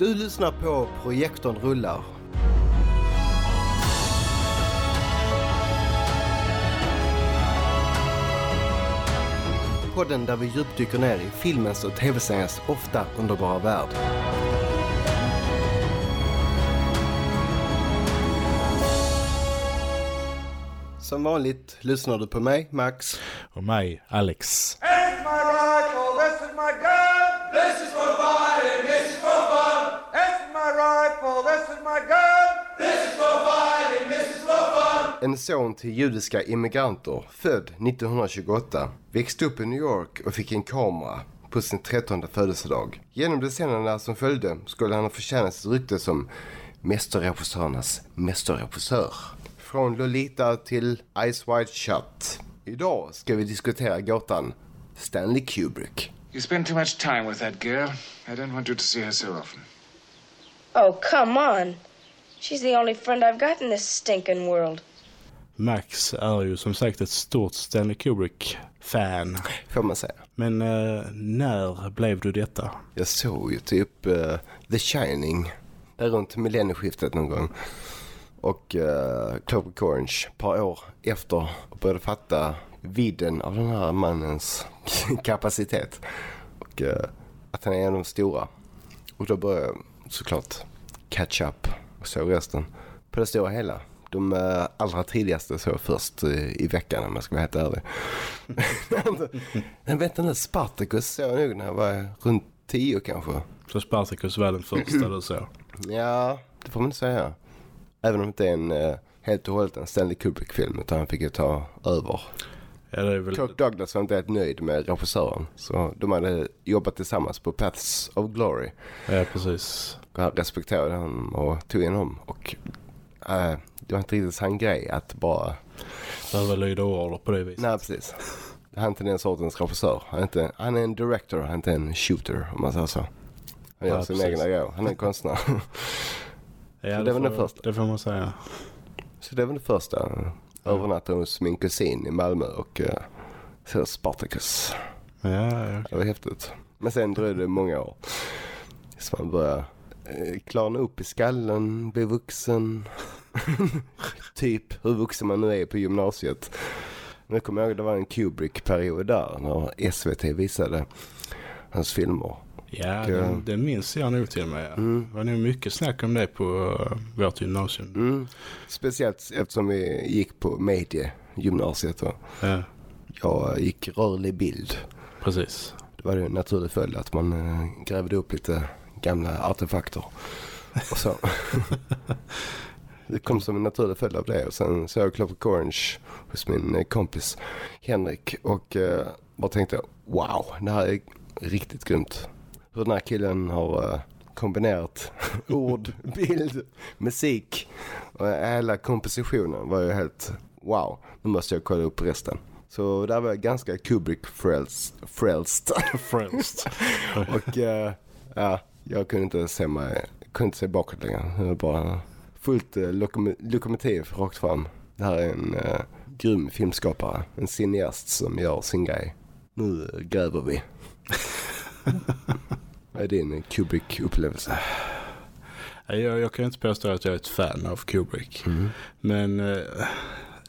Du lyssnar på Projektorn rullar. Podden där vi djupdyker ner i filmens och tv-seriens ofta underbara värld. Som vanligt lyssnar du på mig, Max. Och mig, Alex. En son till judiska immigranter, född 1928, växte upp i New York och fick en kamera på sin 13 födelsedag. Genom decennierna som följde skulle han ha förtjänat sitt rykte som mästerregissörernas mästerregissör. Från Lolita till Eyes Wide Shut. Idag ska vi diskutera gåtan Stanley Kubrick. You spend too much time with that girl. I don't want you to see her so often. Oh, come on. She's the only friend I've got in this stinking world. Max är ju som sagt ett stort Stanley Kubrick-fan. Får man säga. Men eh, när blev du detta? Jag såg ju typ eh, The Shining där runt millennieskiftet någon gång. Och uh, Clockwork Orange ett par år efter och började fatta vidden av den här mannens kapacitet. Och uh, att han är en av de stora. Och då började jag såklart catch up och såg resten på det stora hela. De uh, allra tidigaste jag först uh, i veckan om jag ska vara helt ärlig. Men vänta nu, Spartacus såg jag nog när jag var runt tio kanske. Så Spartacus var den första du såg. Ja, det får man inte säga. Även om det inte är en uh, helt och hållet en Stanley Kubrick-film utan han fick ju ta över. Ja, väl... Kirk Douglas var inte helt nöjd med regissören. Så de hade jobbat tillsammans på Paths of Glory. Ja, precis. Och han respekterade honom och tog in honom. Och uh, det var inte riktigt hans grej att bara... Behöva lyda order på det viset. Nej, precis. Han är inte den sortens regissör. Han är, inte, han är en director, han är inte en shooter om man säger så. Han gör Ja, sin egna grej. Han är en konstnär. Ja, Så det var får, den första. Det får man säga. Så det var det första. Övernattade hos min kusin i Malmö och uh, så Spartacus. Ja, ja. Det var häftigt. Men sen dröjde det många år. Så man började eh, klarna upp i skallen, bli vuxen. typ hur vuxen man nu är på gymnasiet. Jag kommer ihåg det var en Kubrick-period där när SVT visade hans filmer. Ja, den, eh, den minns jag nog till och med. Det var nog mycket snack om det på uh, vårt gymnasium. Mm. Speciellt eftersom vi gick på Medie-gymnasiet. då. Ja, Jag gick rörlig bild. precis. Det var ju en naturlig följd att man eh, grävde upp lite gamla artefakter. Och så. det kom som en naturlig följd av det. Och sen såg jag Clockwork Orange hos min eh, kompis Henrik. Och eh, bara tänkte wow, det här är riktigt grymt. Hur den här killen har eh, kombinerat ord, bild, musik och hela kompositionen var ju helt wow. Nu måste jag kolla upp resten. Så där var jag ganska Kubrick-frälst. frälst. Och eh, ja, jag kunde inte se mig, kunde inte se bakåt längre. Var bara fullt eh, lokom lokomotiv rakt fram. Det här är en eh, grym filmskapare. En cineast som gör sin grej. Nu eh, gräver vi. Vad är din Kubrick-upplevelse? jag, jag kan inte påstå att jag är ett fan av Kubrick. Men eh,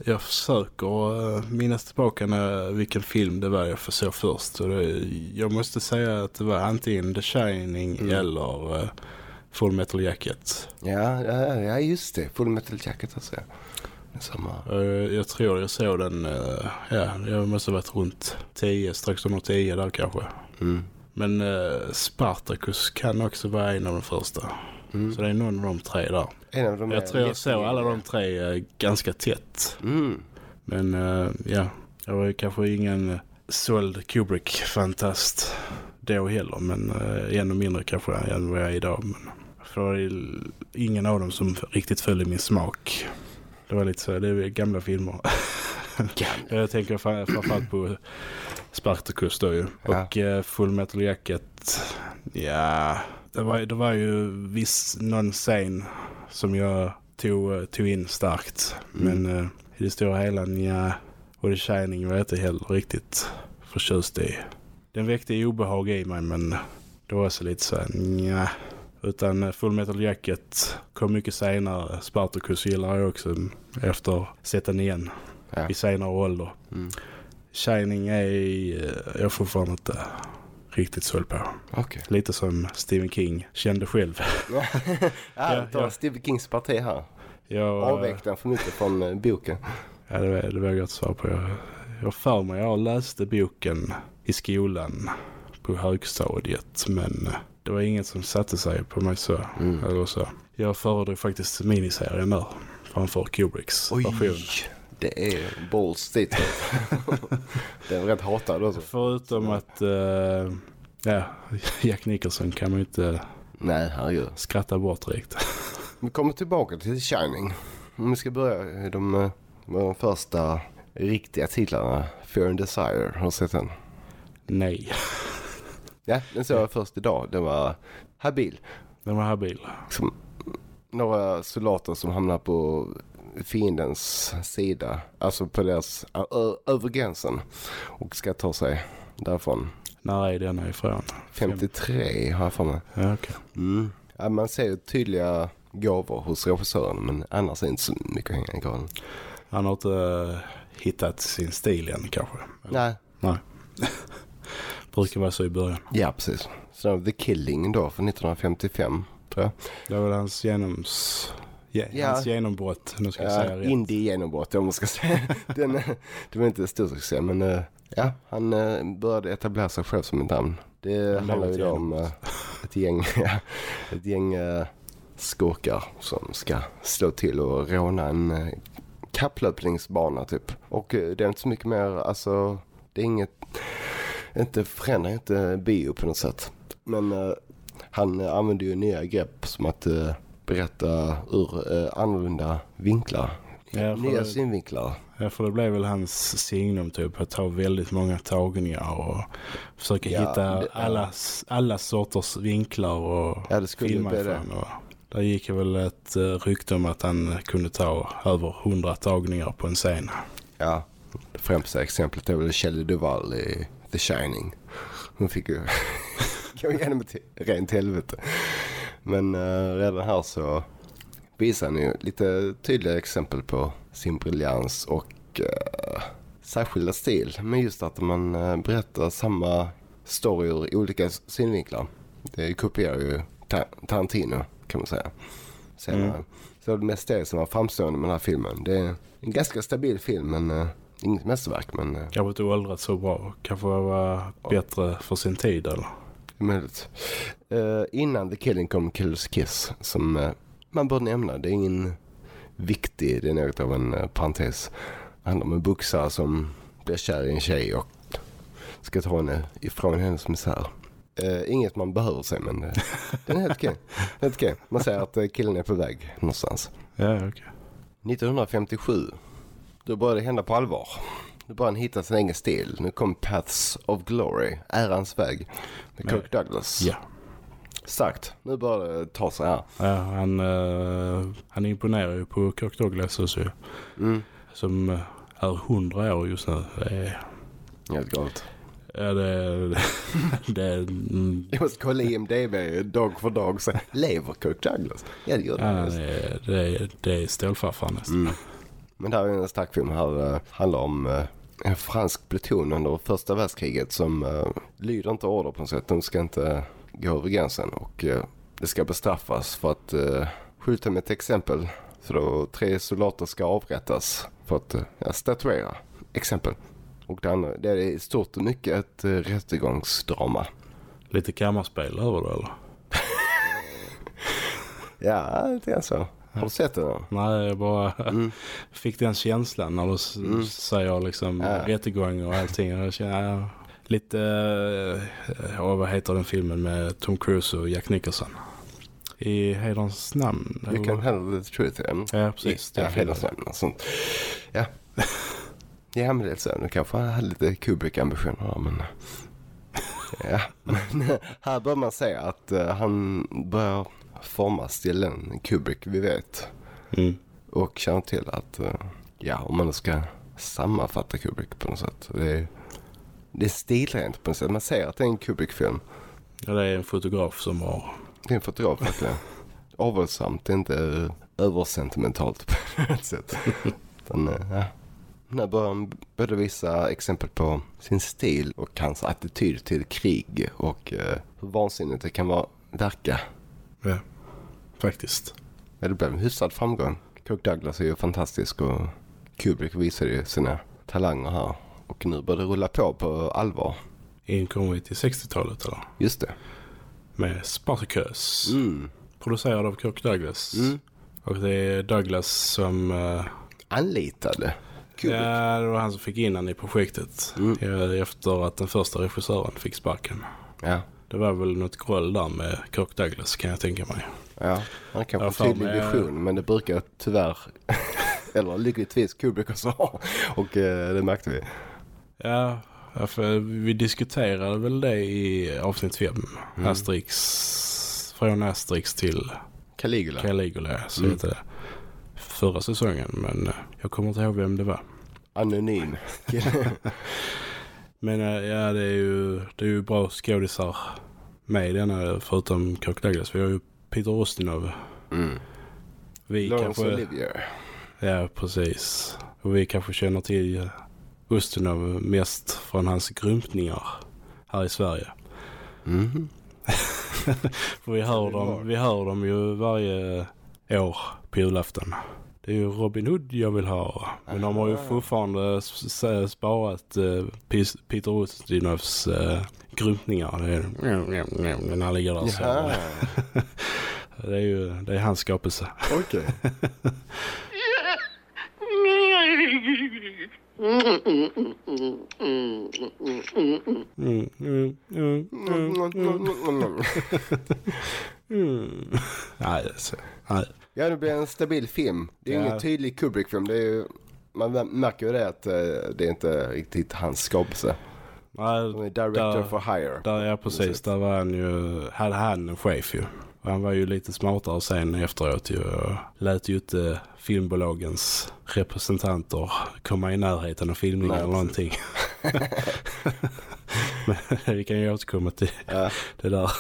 jag försöker uh, minnas tillbaka när, vilken film det var jag såg först. Och det, jag måste säga att det var antingen The Shining eller uh, Full Metal Jacket. Ja, ja, ja, just det. Full Metal Jacket alltså. Samma. Uh, jag tror jag såg den, uh, ja, jag måste ha varit runt 10, strax under 10 där kanske. Mm. Men uh, Spartacus kan också vara en av de första. Så det är någon av de tre där. En av de Jag tror jag såg alla de tre eh, ganska tätt. Mm. Men eh, ja, jag var ju kanske ingen såld Kubrick-fantast då heller. Men ännu mindre kanske än vad jag är idag. Men, för det ju ingen av dem som riktigt följde min smak. Det var lite så, det är gamla filmer. jag tänker fram- framförallt på Spartacus då ju. Ja. Och uh, Full Metal Jacket, ja, det var, det var ju viss någon scen som jag tog, eh, tog in starkt. Men uh, i det stora hela, ja. Och The Shining var jag inte heller riktigt förtjust i. Den väckte obehag i mig men det var också lite så nja. Utan eh, Full Metal Jacket kom mycket senare. Spartacus gillar jag också efter sett den igen Ja. i senare ålder. Mm. Shining är eh, jag fortfarande inte riktigt såld på. Okej. Lite som Stephen King kände själv. Ja, Ja, ja. Stephen Kings parti här. Jag, Avvek den för mycket från eh, boken. Ja, det, det vågar jag inte svara på. Jag, jag för mig, jag läste boken i skolan på högstadiet. Men eh, det var inget som satte sig på mig så. Mm. Eller så. Jag föredrar faktiskt miniserien där framför Kubricks version. det är balls statement. Den är rätt hatad också. Förutom att eh, ja, Jack Nicholson kan man ju inte Nej, herregud. skratta bort direkt. Vi kommer tillbaka till Shining. Om vi ska börja de, med de första riktiga titlarna. Fear and Desire. Har du sett den? Nej, Ja, den såg jag först idag. Den var habil. den var habil. Som några soldater som hamnar på fiendens sida. Alltså på deras, över gränsen. Och ska ta sig därifrån. När är denna ifrån? 53 har jag för mig. Ja, okej. Mm. Ja, man ser ju tydliga gåvor hos regissören men annars är det inte så mycket att hänga i granen. Han har inte eh, hittat sin stil än kanske. Nej. Nej. Brukar vara så i början. Ja, precis. Så The Killing då från 1955 tror jag. Det var väl hans genoms... Ja, Ja. Hans genombrott, nu ska jag säga Ja, rätt. indie-genombrott om man ska säga. Den, det var inte en stor succé men eh, ja, han eh, började etablera sig själv som ett namn. Det Han handlar ju då om eh, ett gäng, ett gäng skurkar som ska slå till och råna en kapplöpningsbana typ. Och det är inte så mycket mer, alltså det är inget, inte förändrar inte bio på något sätt. Men eh, han eh, använder ju nya grepp som att eh, berätta ur eh, annorlunda vinklar. Ja, nya det- synvinklar. Ja, för det blev väl hans signum typ att ta väldigt många tagningar och försöka Ja, hitta det- alla, alla sorters vinklar och Ja, det skulle filma bli det. Och där gick ju väl ett uh, rykte om att han kunde ta över hundra tagningar på en scen. Ja, det främsta exemplet är väl Shelley Duvall i The Shining. Hon fick ju gå igenom ett rent helvete. Men uh, redan här så visar han ju lite tydliga exempel på sin briljans och uh, särskilda stil. Men just att man uh, berättar samma story ur olika synvinklar. Det kopierar ju Ta- Tarantino kan man säga. Senare. Mm. Så det mest det som var framstående med den här filmen. Det är en ganska stabil film men inget mästerverk. Men uh, Kanske inte åldrats så bra. Kanske var bättre för sin tid eller? möjligt. Uh, innan The Killing kom Killers Kiss som uh, man bör nämna. Det är ingen viktig, det är något av en uh, parentes. Det handlar om en boxare som blir kär i en tjej och ska ta henne ifrån hennes misär. Uh, inget man behöver se men uh, den är helt okej. Okej. Man säger att killen är på väg någonstans. Ja, okej. 1957. Då började det hända på allvar. Nu började han hitta sin egen stil. Nu kom Paths of Glory, Ärans väg, med Men- Kirk Douglas. Ja. Starkt. Nu börjar det ta sig här. ja han, eh, han imponerar ju på Kirk Douglas också. Mm. Som eh, är 100 år just nu. Det är, Helt galet. ja, det, det mm, Jag måste kolla IMDB dag för dag. Så lever Kirk Douglas? Ja, det gör det. Ja, det, är- det, det är stålfarfar nästan. Mm. Men det här är en stark film. Här uh, handlar om eh, en fransk pluton under första världskriget som uh, lyder inte order på något sätt. De ska inte gå över gränsen och eh, det ska bestraffas för att uh, skjuta med ett exempel. Så då tre soldater ska avrättas för att uh, statuera exempel. Och det, andra, det är i stort och mycket ett uh, rättegångsdrama. Lite kammarspel över det eller? Ja, lite grann så. Har du sett den? då? Nej, jag bara Mm. fick den känslan när du Mm. säger liksom Ja. rättegång och allting. Jag känner, ja, lite, eh, ja, vad heter den filmen med Tom Cruise och Jack Nicholson? I Hederns namn? You can handle the truth. Ja, Ja, precis. Ja, Den hela filmen. sånt. Ja. ja, men det är så. Nu kanske han hade lite Kubrick-ambitioner men... Ja, men här bör man säga att eh, han börjar forma stilen Kubrick, vi vet. Mm. Och känner till att, eh, ja, om man nu ska sammanfatta Kubrick på något sätt. Det är, det är stilrent på något sätt. Man säger att det är en Kubrick-film. Ja, det är en fotograf som har Det är en fotograf verkligen. Avhållsamt, det är inte eh, översentimentalt på något sätt. Utan, eh, ja. När börjar han började visa exempel på sin stil och hans attityd till krig och eh, hur vansinnigt det kan vara, verka. Ja, faktiskt. Ja, det blev en hyfsad framgång. Kirk Douglas är ju fantastisk och Kubrick visade ju sina talanger här. Och nu börjar det rulla på på allvar. Inkommer vi till 60-talet eller? Just det. Med Spartacus. Mm. Producerad av Kirk Douglas. Mm. Och det är Douglas som... eh, Anlitade Kubrick. ja, det var han som fick in han i projektet. Mm. Efter att den första regissören fick sparken. Ja. Det var väl något groll där med Kirk Douglas kan jag tänka mig. Ja, han kanske har tydlig mig- vision men det brukar tyvärr, eller lyckligtvis Kubrick också ha. Och eh, det märkte vi. Ja, för vi diskuterade väl det i avsnitt 5. Mm. Asterix, från Asterix till Caligula. Caligula, så Mm. heter det. Förra säsongen, men eh, jag kommer inte ihåg vem det var. Anonym. Men eh, ja, det är ju, det är ju bra skådisar med i denna, förutom Kirk Douglas. Vi har ju Peter Ustinov. Mm. Vi Laurence kanske, Olivier. ja, precis. Och vi kanske känner till Ustinov mest från hans grymtningar här i Sverige. Mhm. För vi hör, dem, vi hör dem ju varje år på julafton. Det är ju Robin Hood jag vill ha. Men de har ju fortfarande s- s- sparat uh, Peter Ustinovs uh, grymtningar. Det är, när han ligger där så. Jaha, Det är ju det är hans skapelse. okej. Mm, Nej, alltså, nej. Ja, det blir en stabil film. Det är Ja. ingen tydlig Kubrick-film. Det är ju, man märker ju det att eh, det är inte riktigt hans skapelse. nej Han är director Där- for hire. Där, ja precis, där var han ju, hade han en chef ju. Och han var ju lite smartare sen efteråt ju. Lät ju inte filmbolagens representanter komma i närheten av filmningen eller någonting. Men vi kan ju återkomma till Ja. det där.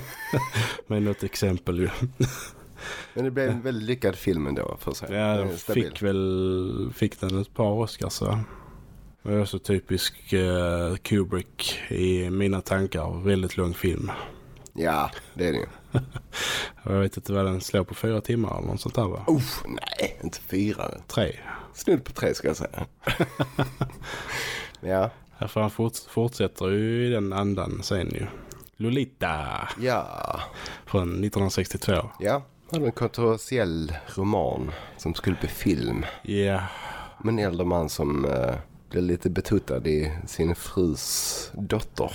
Med något exempel ju. Men det blev en väldigt lyckad film ändå för sig. Ja, Den fick väl, fick den ett par Oscars va? Det är också typisk eh, Kubrick i mina tankar. Väldigt lång film. Ja, det är det ju. Jag vet inte vad den slår på fyra timmar eller något sånt där va? Uff, nej, inte fyra. Tre. Snudd på tre ska jag säga. ja, för han forts fortsätter ju i den andan sen ju. Lolita ja, från 1962. ja. Var en kontroversiell roman som skulle bli film. Ja, Men en äldre man som eh, blev lite betuttad i sin frus dotter.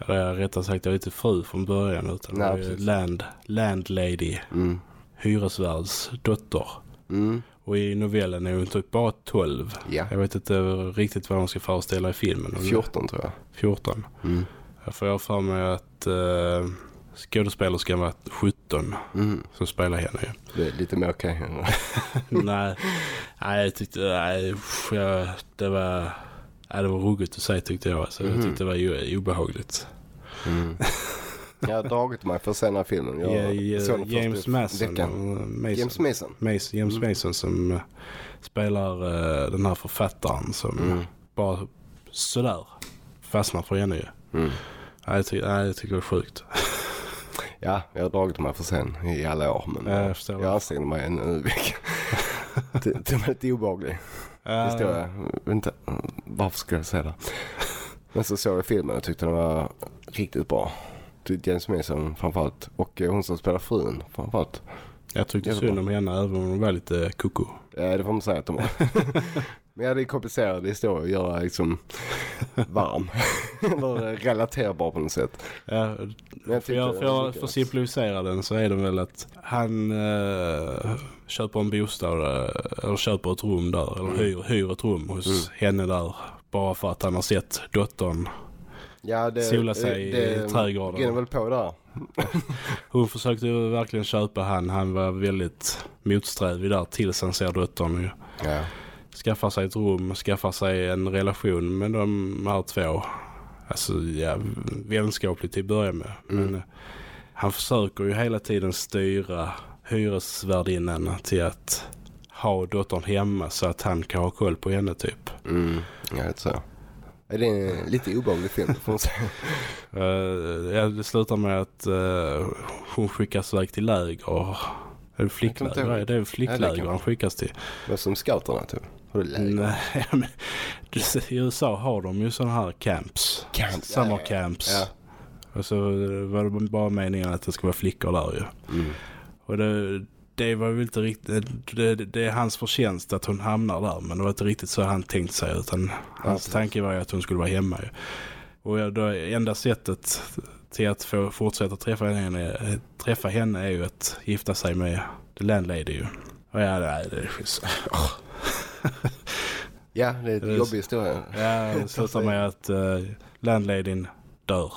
Eller rättare sagt jag är inte fru från början utan Nej, det är land, landlady, Mm. hyresvärds dotter. Mm. Och i novellen är hon typ bara 12. Ja, Jag vet inte riktigt vad de ska föreställa i filmen. 14 tror jag. 14. Mm. Jag får jag för mig att uh, skådespelerskan var 17 Mm. som spelar henne. Det är lite mer okej. nej, nej, jag tyckte nej, usch, jag, det var nej, det var ruggigt att säga tyckte jag. Så Mhm. Jag tyckte det var obehagligt. Mm. Jag har dragit mig för att se den här filmen. Jag Ja, ja, den först James Mason, veckan. Mason, James Mason. Mason, James Mm. Mason som eh, spelar eh, den här författaren som Mm. bara sådär fastnar för henne ju. Mm. Jag, tycker, nej, jag tycker det var sjukt. Ja, jag har dragit mig för sen i alla år. Men Ja, jag jag, ansträngde mig en, vecka. det, det var lite obehaglig Ja, historia. Jag vet inte varför skulle jag säga det. Men så såg jag filmen och tyckte den var riktigt bra. James Mason framförallt. Och eh, hon som spelar frun framförallt. Jag tyckte synd om henne även om hon var lite koko. Ja, det får man säga att de var. Men ja, det är komplicerad historia att göra liksom varm. Eller relaterbar på något sätt. Ja, jag för, jag, det för, jag, för att simplificera den så är det väl att han eh, köper en bostad eh, eller köper ett rum där eller Mm. hyr, hyr ett rum hos henne där bara för att han har sett dottern. Ja, det, Sola sig i trädgården. brinner väl på där. Hon försökte ju verkligen köpa han. Han var väldigt motsträvig där tills han ser dottern. Ja. Skaffar sig ett rum, skaffar sig en relation med de här två. Alltså ja, vänskapligt till att börja med. Mm. Men eh, han försöker ju hela tiden styra hyresvärdinnan till att ha dottern hemma så att han kan ha koll på henne typ. Mm, ja, lite så. Det är en lite obehaglig film får man säga. Ja, det slutar med att eh, hon skickas iväg till läger. Är det Jag flickläger? Det är det flickläger han skickas till. Men som scouterna typ. Har du? Nej, men I USA har de ju sådana här camps. Camp, Summer ja, ja, ja. camps. Ja. Och så var det bara meningen att det ska vara flickor där ju. Mm. Och det, det var väl inte riktigt, det, det är hans förtjänst att hon hamnar där. Men det var inte riktigt så han tänkt sig. Utan hans precis. tanke var ju att hon skulle vara hemma ju. Och ja, då, enda sättet till att få fortsätta träffa henne, träffa henne är ju att gifta sig med the landlady ju. Och ja, det, det ja, det är Det är en jobbig historia. Ja, slutar med att uh, landladyn dör.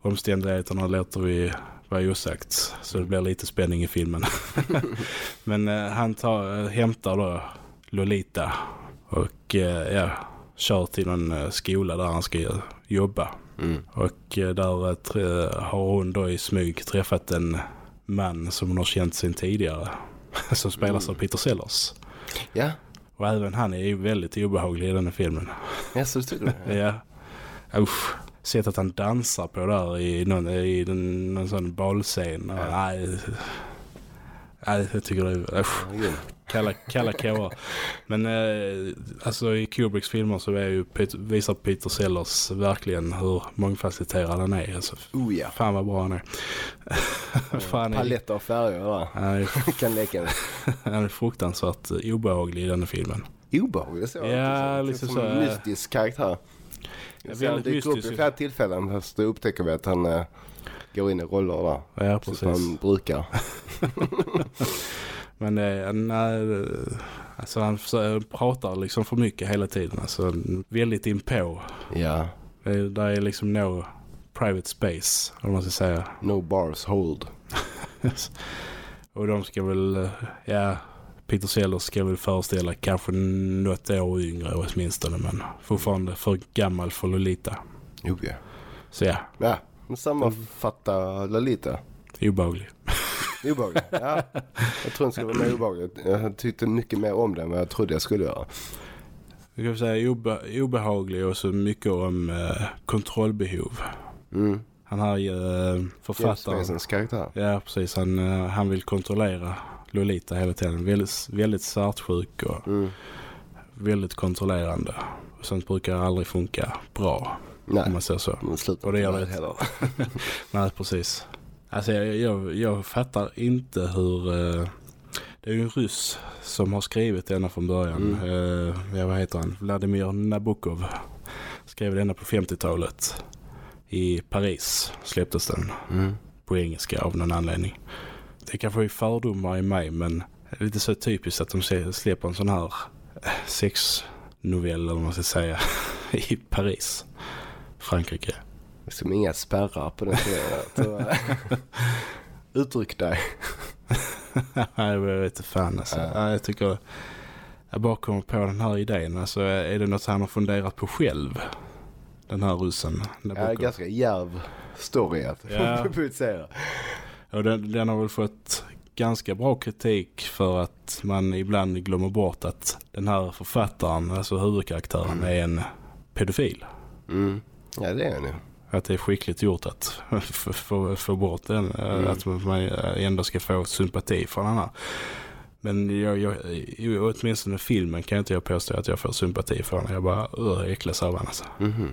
Omständigheterna låter vi vara osagt. Så det blir lite spänning i filmen. Men eh, han tar, uh, hämtar då Lolita och eh, ja, kör till någon eh, skola där han ska jobba. Mm. Och eh, där eh, har hon då i smyg träffat en man som hon har känt sen tidigare. som spelas av Peter Sellers. Ja, Och även han är ju väldigt obehaglig i den här filmen. ja så tycker du? Ja. Usch. Sett att han dansar på där i någon, i den, någon sån balscen. Och, Nej. Nej, jag tycker det är usch, kalla, kalla kårar. Men eh, alltså i Kubricks filmer så är ju Peter, visar Peter Sellers verkligen hur mångfacetterad han är. Alltså, Oh ja. fan vad bra han är. fan, är Paletter av färger han, är, kan leka med. han är fruktansvärt obehaglig i den här filmen. Obehaglig så. Ja, lite som så, en ja. mystisk karaktär. Ja, Så väldigt dyker upp i flera tillfällen då upptäcker vi att han äh, går in i roller där. Ja, precis. som han brukar. Men eh, nej, alltså han pratar liksom för mycket hela tiden. Alltså väldigt inpå. Ja. Det, där är liksom no private space, om man ska säga. No bars hold. Och de ska väl, eh, ja, Peter Sellers ska väl föreställa kanske något år yngre åtminstone. Men fortfarande för gammal för Lolita. Jo ja. Så ja, Ja, sammanfatta Lolita. obehaglig. Obehaglig. Ja, jag tror den skulle vara mer obehaglig. Jag tyckte mycket mer om den än vad jag trodde jag skulle göra. Jag kan säga obe, obehaglig och så mycket om eh, kontrollbehov. Mm. Han har ju eh, James författaren. Masons karaktär. Ja, precis. Han, eh, han vill kontrollera Lolita hela tiden. Väldigt, väldigt svartsjuk och Mm. väldigt kontrollerande. Och sånt brukar aldrig funka bra, om Nej, man säger så. men sluta Och det gör det. heller. Nej, precis. Alltså jag, jag, jag fattar inte hur... Eh, det är ju en ryss som har skrivit denna från början. Mm. Eh, vad heter han? Vladimir Nabokov. Skrev denna på 50-talet. I Paris släpptes den. Mm. på engelska av någon anledning. Det kanske är fördomar i mig men det är lite så typiskt att de släpper en sån här sexnovell eller vad man ska säga i Paris, Frankrike. Som inga spärrar på den serien. Uttryck dig. Nej, jag vet inte fan alltså. Ja. Ja, Jag tycker jag bara kommer på den här idén. Alltså, är det något han har funderat på själv? Den här ryssen. Ja, ganska djärv story att Ja. publicera. Och den, den har väl fått ganska bra kritik för att man ibland glömmer bort att den här författaren, alltså huvudkaraktären, är en pedofil. Mm. Ja, det är ju. Att det är skickligt gjort att få- bort den. eh, Mm. Att man ändå ska få sympati för den här. Men jag, jag, i- åtminstone filmen kan inte jag påstå att jag får sympati för den. Jag bara uh, äcklas av den alltså. Mhm.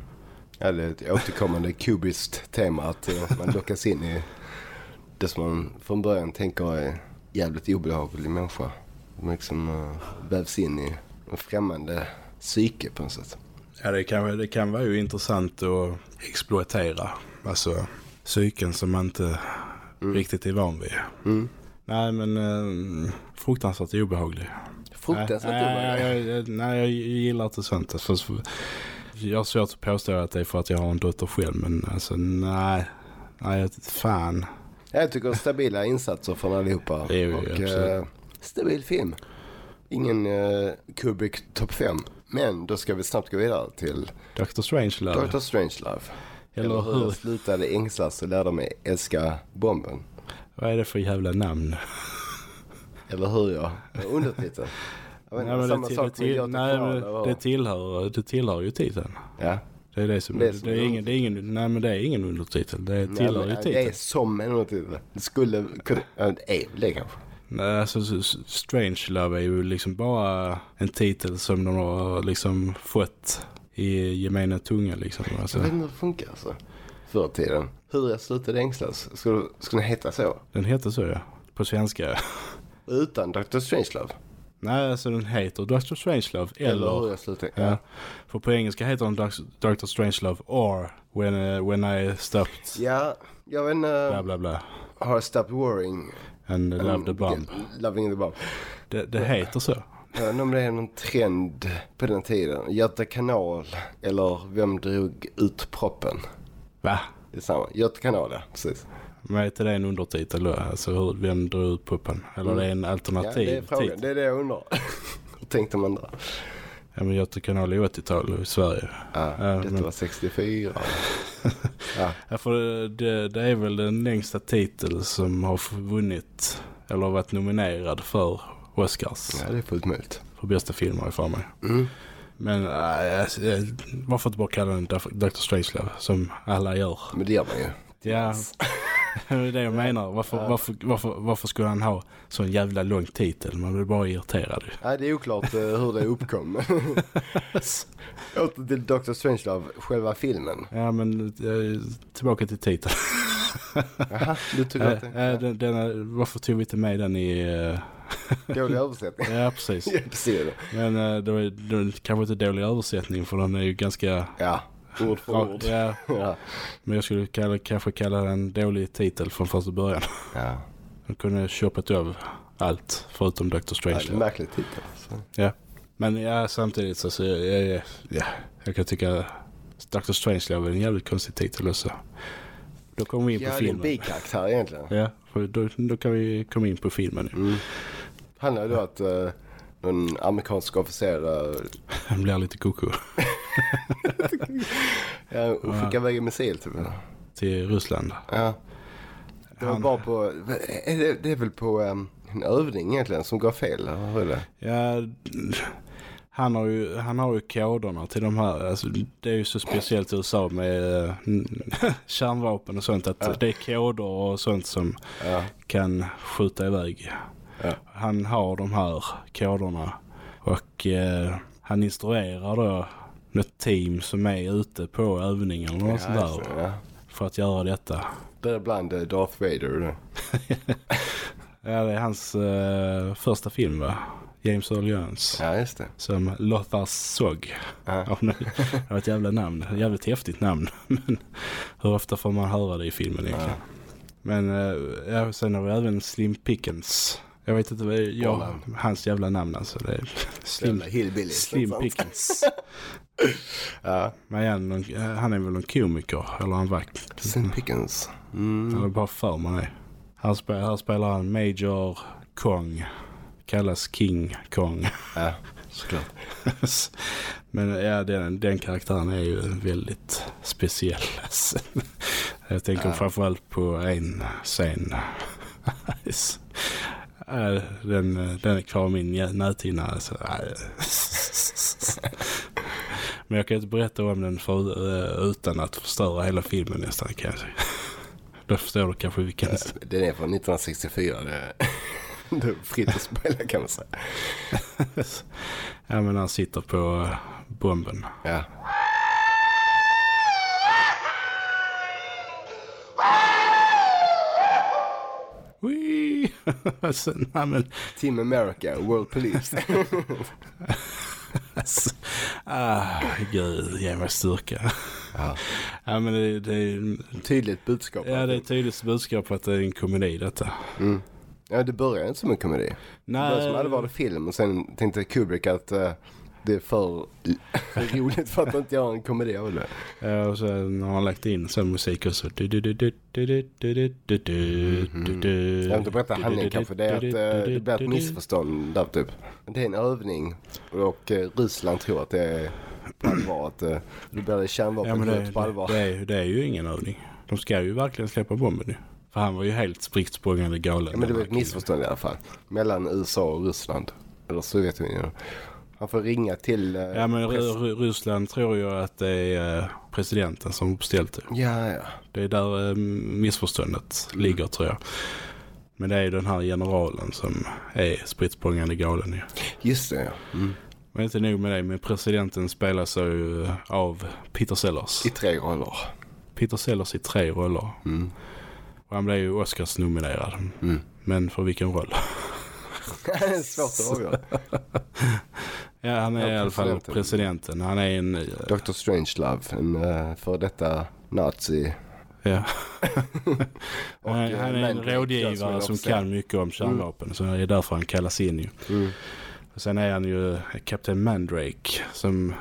Ja, det är ett återkommande kubiskt tema att eh, man lockas in i det som man från början tänker är jävligt obehaglig människa. Man liksom uh, vävs in i en främmande psyke på något sätt. Ja, det kan, det kan vara ju intressant att exploatera. Alltså psyken som man inte riktigt är van vid. Mm. Nej, men eh, fruktansvärt obehaglig. Fruktansvärt nej, obehaglig. jag, jag, nej, jag gillar inte sånt. Alltså, jag har svårt att påstå att det är för att jag har en dotter själv, men alltså nej. Nej, fan. Jag tycker stabila insatser från allihopa. Det är ju och eh, stabil film. Ingen uh, Kubrick topp 5. Men då ska vi snabbt gå vidare till Dr. Strangelove. Doctor Strangelove. Eller Eller hur hur? jag slutade ängslas och lärde mig älska bomben. Vad är det för jävla namn? Eller hur ja. Undertiteln. Jag vet Nej, men samma det, sak det, med nej, men det, tillhör, det tillhör ju titeln. Ja. Det är det som, Det är det som är, en ingen, det är ingen, nej men det är ingen undertitel. Det tillhör Nej, ju titeln. Det är som en undertitel. Det skulle kunna... Det är det kanske. Alltså s- s- Strange Love är ju liksom bara en titel som de har liksom fått i gemena tunga liksom. Alltså, Jag vet inte hur det funkar alltså. Förr i tiden. Hur jag slutade ängslas. Skulle, skulle den heta så? den heter så ja. På svenska. Utan Dr. Strangelove? Nej, alltså den heter Dr. Strangelove Eller, eller... hur jag slutade... ja. För på engelska heter den Dr. Strangelove or when, uh, when I stopped Ja, jag vet inte. bla bla bla. Har stopped worrying. And love the bomb. Loving the bomb. Det, det heter så. Jag inte om det är någon trend på den tiden. Göta kanal eller Vem drog ut proppen? Va? Det är samma. Göta kanal ja, precis. Men är inte det en undertitel då? Alltså hur, vem drar ut puppen? Eller det är en Ja, alternativ det är frågan. titel? Det är det jag undrar. Hur tänkte man där? Ja men Göta kanal är 80-tal i Sverige. Ja, Ja, detta men- var 64. ja. Ja för det, det är väl den längsta titel som har vunnit eller varit nominerad för Oscars. ja, det är fullt möjligt. För bästa film har jag för mig. Mm. Men äh, varför inte bara kalla den. Dr. Strangelove som alla gör? Men det gör man ju. Ja, det är det jag menar. Varför, varför, varför, varför skulle han ha sån jävla lång titel? Man blir bara irriterad. Nej, det är oklart eh, hur det uppkom. Åter till Dr. Strangelove, själva filmen. Ja men äh, tillbaka till titeln. Jaha, du tycker att det äh, den, den, varför tog vi inte med den i... dålig översättning? ja precis. Ja, precis. Men det var det var kanske inte dålig översättning för den är ju ganska... Ja, ord för ord. Ja, Ja. men jag skulle kalla, kanske kalla den dålig titel från första början. ja. De kunde köpat över allt förutom Dr. ja Strange. en märklig titel. Så. Ja. Men ja, samtidigt så, så ja, ja, ja, jag kan tycka Dr. Strangelove är en jävligt konstig titel också. Då kommer vi in Ja, på det är en filmen. bikaraktär egentligen. Ja, för då, då kan vi komma in på filmen. ju. Mm. Handlar det då att uh, någon amerikansk officer uh, Han blir lite koko ja, och skickar iväg en missil typ. till Ryssland. Ja. Det var bara på, är det, det är väl på um, en övning egentligen som går fel? Eller? Ja, han har ju, han har ju koderna till de här. Alltså, det är ju så speciellt i USA med eh, kärnvapen och sånt. Att Ja. det är koder och sånt som Ja. kan skjuta iväg. Ja. Han har de här koderna och eh, han instruerar då något team som är ute på övningen och Ja, sånt just där det, ja. för att göra detta. Däribland eh, Darth Vader. det. Ja, det är hans eh, första film va? James Earl Jones. Ja, just det. Som Lothar såg. Ja. Ja, det var ett jävla namn. Ett jävligt häftigt namn. Men hur ofta får man höra det i filmen egentligen? Men eh, ja, sen har vi även Slim Pickens. Jag vet inte vad jag, hans jävla namn alltså. Det är Slim, hillbilly. Slim? Pickens. Ja. Men någon, han är väl en komiker eller en vakt. Slim Pickens. Mm. har bara för mig det. Här spelar, här spelar han Major Kong. Kallas King Kong. Ja, såklart. Men ja, den, den karaktären är ju väldigt speciell. Jag tänker Ja. framförallt på en scen. Den, den är kvar i min näthinna. Alltså. Ja. Men jag kan inte berätta om den för, eh, utan att förstöra hela filmen nästan kan jag säga. Då förstår du kanske vilken... Den är från 1964. Det det är fritt att spela kan man säga. Ja men han sitter på eh, bomben. Ja. Wee! alltså. Team America, World Police. Alltså, ah, gud, ge mig styrka. ja. Ja men det, det, är- Tydligt budskap. ja, det är tydligt budskap att det är en komedi detta. Mm. Ja, det börjar inte som en komedi. Det börjar som allvarlig film och sen tänkte Kubrick att eh, det är för för roligt för att inte göra en komedi av det. Ja, och sen har han lagt in sån musik och så. Du, du, du, du, du, du, du, du, du, du, du, du. Jag vill inte berätta handlingen kanske. Det är att eh, det blir ett missförstånd där typ. Det är en övning och eh, Ryssland tror att det är på allvar. Att eh, det blir Ja kärnvapen det, på allvar. det, är, det är ju ingen övning. De ska ju verkligen släppa bomben nu. För han var ju helt spritt språngande galen. Ja, men det var ett missförstånd i alla fall. Mellan USA och Ryssland. Eller Sovjetunionen. Han får ringa till... eh. Ja men Ryssland tror ju att det är eh, presidenten som har beställt det. Ja, ja. Det är där eh, missförståndet ligger tror jag. Men det är ju den här generalen som är spritt språngande galen ju. Just det, ja. Mm. Men inte nog med det, men presidenten spelas ju eh, av Peter Sellers. I tre roller. Peter Sellers i tre roller. Mm. Och han blev ju Oscars nominerad. Mm. Men för vilken roll? det är svårt att avgöra. Ja, han är Ja, i alla fall presidenten. Han är en... eh, Dr. Strangelove, en uh, för detta nazi. Ja. Och, han, eh, han är en rådgivare som kan mycket om kärnvapen. Så det är därför han kallas in ju. Mm. Och sen är han ju Kapten Mandrake som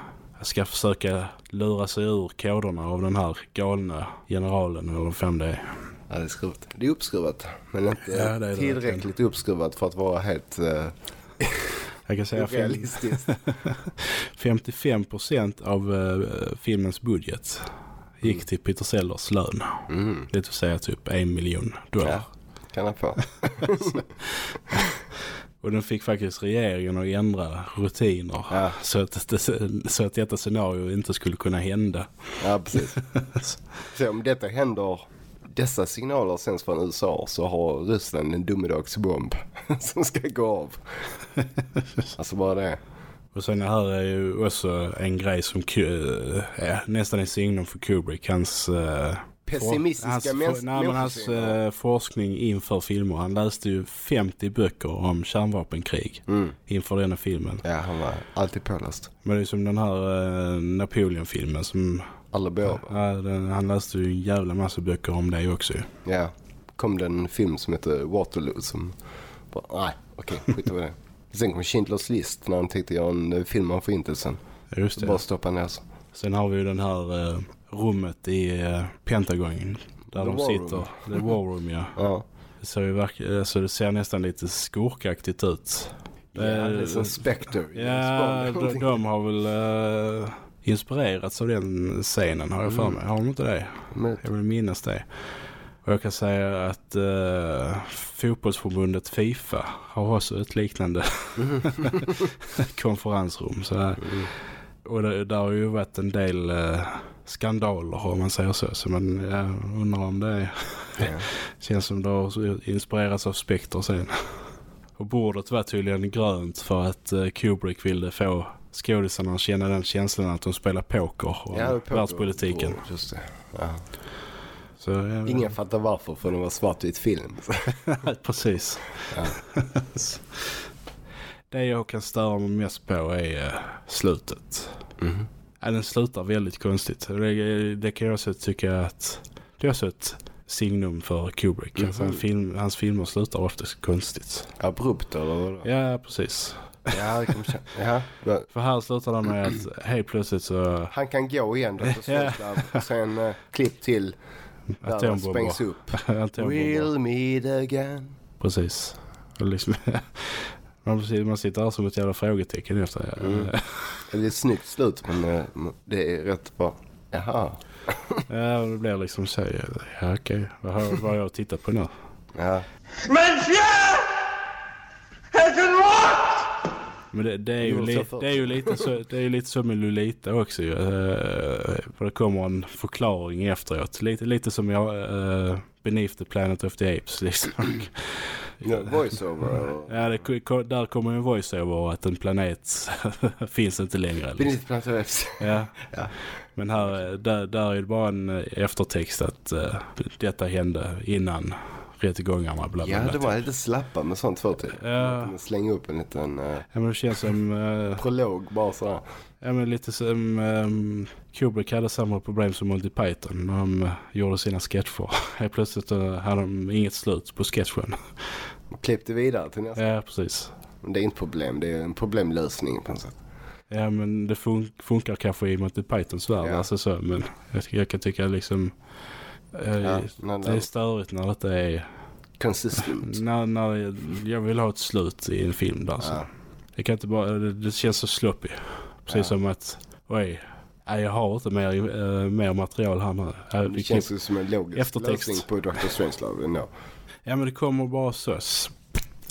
ska försöka lura sig ur koderna av den här galna generalen eller fan det är. Ja, det är skruvat. Det är uppskruvat. Men inte Ja, det är det tillräckligt uppskruvat för att vara helt uh, Jag kan säga realistiskt. 55% av eh, filmens budget gick till Peter Sellers lön. Mm. Det vill säga typ en miljon dollar. Ja, kan han få. Och den fick faktiskt regeringen att ändra rutiner Ja. så, att det, så att detta scenario inte skulle kunna hända. Ja, precis. Så om detta händer, dessa signaler sänds från USA så har Ryssland en domedagsbomb som ska gå av. Alltså bara det. Och sen här är ju också en grej som Ku- eh, ja, nästan är signum för Kubrick. Hans, eh, Pessimistiska hans, nej, men hans eh, forskning inför filmer. Han läste ju 50 böcker om kärnvapenkrig Mm. inför denna filmen. Ja, han var alltid påläst. Men det är som den här eh, Napoleon-filmen som Alla bör. ja, den, han läste ju en jävla massa böcker om det också. Ja. Kom det en film som heter Waterloo som bara, nej, okej, skit i det. Sen kom Schindler's list när han tänkte göra en eh, film om förintelsen. Just Så bara det. stoppa ner sig. Sen har vi ju den här eh, rummet i eh, Pentagon. Där The de War sitter. Room. The War Room ja. Ja. Det ser, ju alltså det ser nästan lite skurkaktigt ut. Ja, det är Eh, som Spectre. Ja, de, de har väl uh, inspirerats av den scenen har jag för mig. Har de inte det? Jag vill minnas det. Och jag kan säga att uh, fotbollsförbundet Fifa har också ett liknande konferensrum. Så här. Och det, där har ju varit en del uh, skandaler om man säger så. Så man jag undrar om det är, ja. känns som det har inspirerats av Spectre sen. Och bordet var tydligen grönt för att uh, Kubrick ville få skådisarna känna den känslan att de spelar poker om Ja, poker. världspolitiken. Oh, Just det. Ja. Så, ja, Ingen fattar varför för det var svartvit film. Precis. Ja. det jag kan störa mig mest på är eh, slutet. Mhm. Ja, den slutar väldigt konstigt. Det, det kan jag också tycka att det är också ett signum för Kubrick. Mhm. Alltså, han film, hans filmer slutar oftast konstigt. Abrupt eller? Ja, precis. Ja, ja. men För här slutar det med att helt plötsligt så Han kan gå igen då. Sen uh, klipp till där han sprängs upp. We'll meet again. Precis. Liksom, man, man sitter här som ett jävla frågetecken efter. Mm. Det är ett snyggt slut men eh, det är rätt bra. Jaha. Ja, det blir liksom så. Ja, okej. Vad har, vad har jag tittat på nu? Ja. Been locked! Men det, det, är, ju li, det är ju lite så, det är ju lite så med Lolita också ju. Eh, För det kommer en förklaring efteråt. Lite, lite som jag, uh, Beneath the Planet of the Apes liksom. Ja, Voiceover. Ja, det, där kommer en voiceover att en planet finns inte längre. Liksom. Benito Plantares. Ja. Ja. Men här, eh, där, där är det bara en eh, eftertext att uh, detta hände innan rättegångarna. Bla, bla, Ja, det var lite slappa med sånt förr till. Ja. Slänga upp en liten uh, Ja, men det känns som... eh, prolog bara sådär. Ja men lite som um, Kubrick hade samma problem som Monty Python när de uh, gjorde sina sketcher. Helt plötsligt uh, hade de inget slut på sketchen. Och klippte vidare till nästa. ja precis. Men det är inte problem, det är en problemlösning på något sätt. Ja men det fun funkar kanske i Monty Pythons värld. Ja. Alltså så, men jag, jag kan tycka liksom uh, Ja, när det är det störigt när det är consistent. när, när jag, jag vill ha ett slut i en film där så. Ja. Det kan inte bara, det, det känns så sloppy. Precis Ja. som att, oj, Nej, jag har inte mer, eh, mer material här nu. Äh, Det känns ju som en logisk Eftertext. lösning på Dr. Strangelove ändå. Ja, men det kommer bara sås.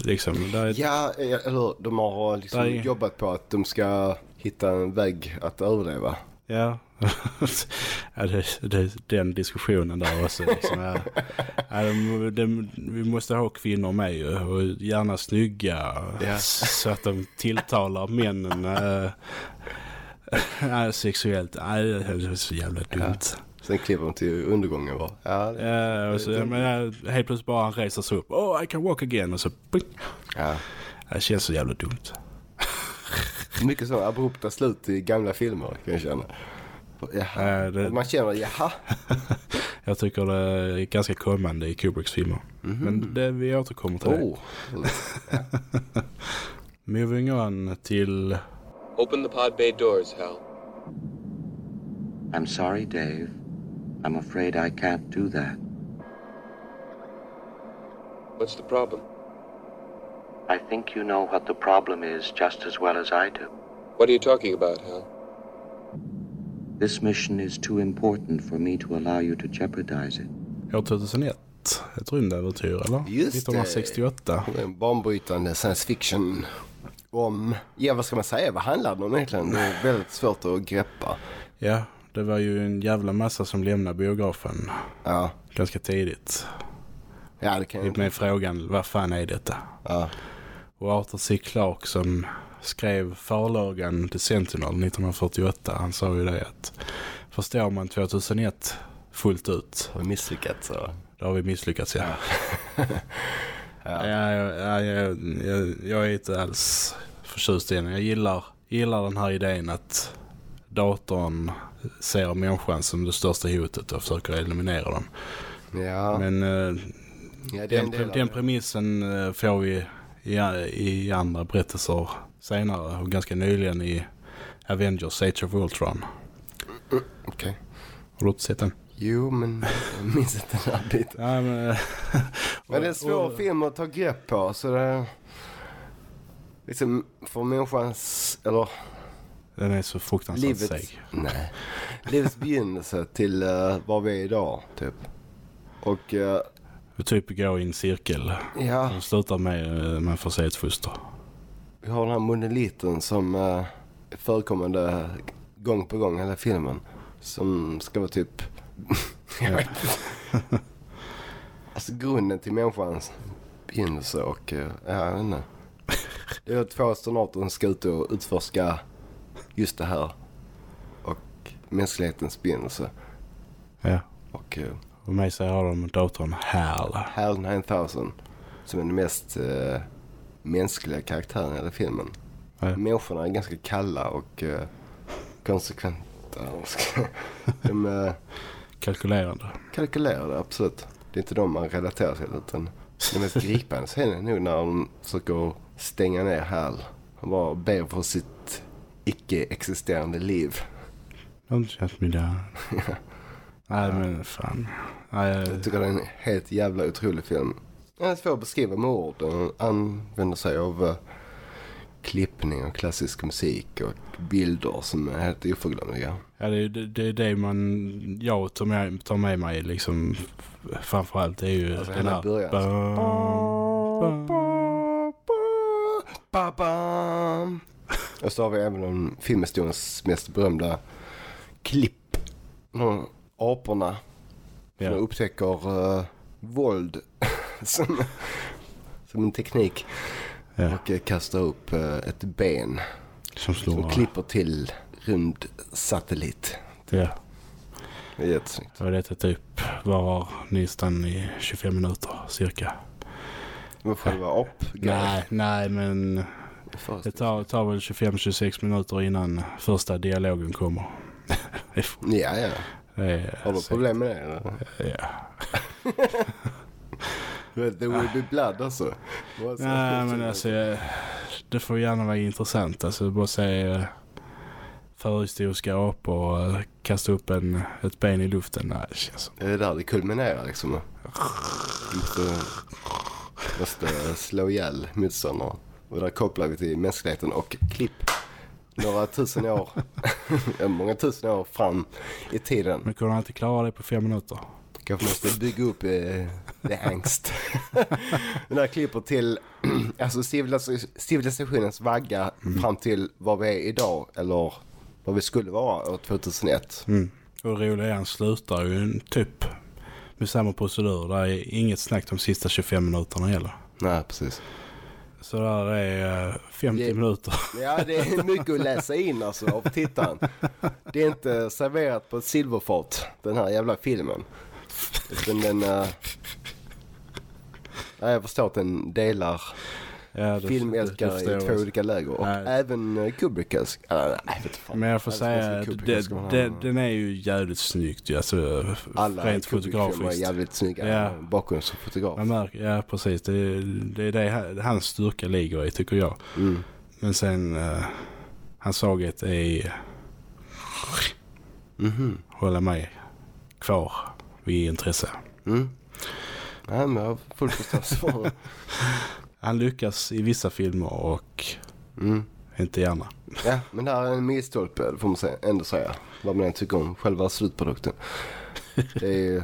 Liksom. Det är, Ja, eller? De har liksom Där är- jobbat på att de ska hitta en väg att överleva. Ja, ja det, det, den diskussionen där också. Liksom. Ja, ja, de, de, vi måste ha kvinnor med ju, och gärna snygga Ja. så att de tilltalar männen äh, sexuellt. Nej, det är så jävla dumt. Sen kliver de till undergången bara. Ja, det, Ja, och så, ja, men, ja, helt plötsligt bara han reser sig upp. Oh, I can walk again. Och så... Ping. ja. Det känns så jävla dumt. Mycket så abrupta slut i gamla filmer kan jag känna. Jaha. Ja, det- Man känner jaha. Jag tycker det är ganska kommande i Kubricks filmer. Mhm. Men det, vi återkommer till det. Oh. Moving on till... Open the pod bay doors, Hal. I'm sorry, Dave. I'm afraid I can't do that. What's the problem? I think you know what the problem is just as well as I do. What are you talking about, Hal? This mission is too important for me to allow you to jeopardize it. År 2001. Ett rymdäventyr, eller? Just det. 1968. En banbrytande science fiction om, ja vad ska man säga, vad handlar det om egentligen? Det är väldigt svårt att greppa. Ja, det var ju en jävla massa som lämnade biografen Ja, ganska tidigt. ja det kan jag Med frågan, vad fan är detta? Ja, Och Arthur C. Clarke som skrev förlagan The Sentinel 1948, han sa ju det att förstår man 2001 fullt ut, har vi misslyckats så. då har vi misslyckats, ja. ja. jag, jag, jag, jag, jag är inte alls förtjust i den. Jag gillar, gillar den här idén att datorn ser människan som det största hotet och försöker eliminera dem. Ja, Men eh, ja den, den det. premissen eh, får vi i, i andra berättelser senare och ganska nyligen i Avengers Age of Ultron. Okej. Har du inte sett den? Jo, men jag minns inte den här biten. Ja, men, Men det är en svår film att ta grepp på, så det... Liksom, för människans, eller den är så fruktansvärt livets... seg. Nej. Livets begynnelse till uh, var vi är idag, typ. Och, uh, typ går i en cirkel. ja, Den slutar med eh, man får se ett foster. Vi har den här monoliten som är förekommande gång på gång hela filmen. Som ska vara typ... jag vet inte. alltså grunden till människans begynnelse och, uh, ja, jag vet inte. Det är två astronauter som ska ut och utforska just det här. Och mänsklighetens begynnelse. Ja. Och uh, Och med sig har de datorn HAL. HAL 9000 som är den mest uh, mänskliga karaktären i hela filmen. Ja. Människorna är ganska kalla och uh, konsekventa. de är Kalkylerande. kalkylerade, absolut. Det är inte de man relaterar till utan det mest gripande scenen är nog när de försöker stänga ner HAL. Han bara ber för sitt icke-existerande liv. Don't shut me down. Nej men fan. Nej, Jag tycker det är en helt jävla otrolig film. Den är svår att beskriva med ord. Den använder sig av uh, klippning och klassisk musik och bilder som är helt oförglömliga. Ja, det, är- det, det är det man, jag tar med, tar med mig liksom framförallt det är ju Alltså, den här... början. Bam, bam. Ba-bam! Och så har vi även filmhistoriens mest berömda klipp. Aporna Ja. som upptäcker uh, våld som, som en teknik. Ja, Och uh, kastar upp uh, ett ben som som slår. klipper till rymd satellit. Ja, Det är jättesnyggt. och detta typ varar nästan i 25 minuter cirka. Men själva ap Nej, nej men det tar, tar väl 25-26 minuter innan första dialogen kommer. Ja, ja. Har du problem med det? Eller? Ja. There will be blood alltså. Nej men alltså jag- det får gärna vara intressant. Alltså bara se eh, förhistoriska apor och eh, kasta upp en, ett ben i luften. Nej, det känns Det är där det kulminerar liksom. Måste, måste slå ihjäl motståndaren. Och där kopplar vi till mänskligheten och klipp. några tusen år, många tusen år fram i tiden. Men kunde han inte klara det på fem minuter? Kanske måste bygga upp eh, det angst. Den här klipper till alltså civilis- civilisationens vagga fram till vad vi är idag eller vad vi skulle vara år 2001. Mm. Och han slutar ju en typ med samma procedur. Det är inget snack de sista 25 minuterna heller. Nej, precis. Så där är eh, 50 Det- minuter. Ja, det är mycket att läsa in alltså av tittaren. Det är inte serverat på ett silverfat, den här jävla filmen. Utan den... Uh... Ja, jag förstår att den delar Ja, det- det filmälskare förstår i jag två olika läger. Och Nej. även eh, Kubrick älskar... Äh, nej, vet fan. Men jag får säga, det, det, den är ju jävligt snyggt ju, alltså Alla rent Kubrick-filmer är fotografiskt. jävligt snygga Ja. bakgrund som fotograf. Man märker, ja precis, det, det är det hans styrka ligger i tycker jag. Mm. Men sen, uh, hans svaghet är Mhm. hålla mig kvar vid intresse. Mm. Nej, men jag har full förståelse för det. Han lyckas i vissa filmer och Mm. inte gärna. Ja, men det här är en milstolpe får man säga, ändå säga. Vad man än tycker om själva slutprodukten. Det är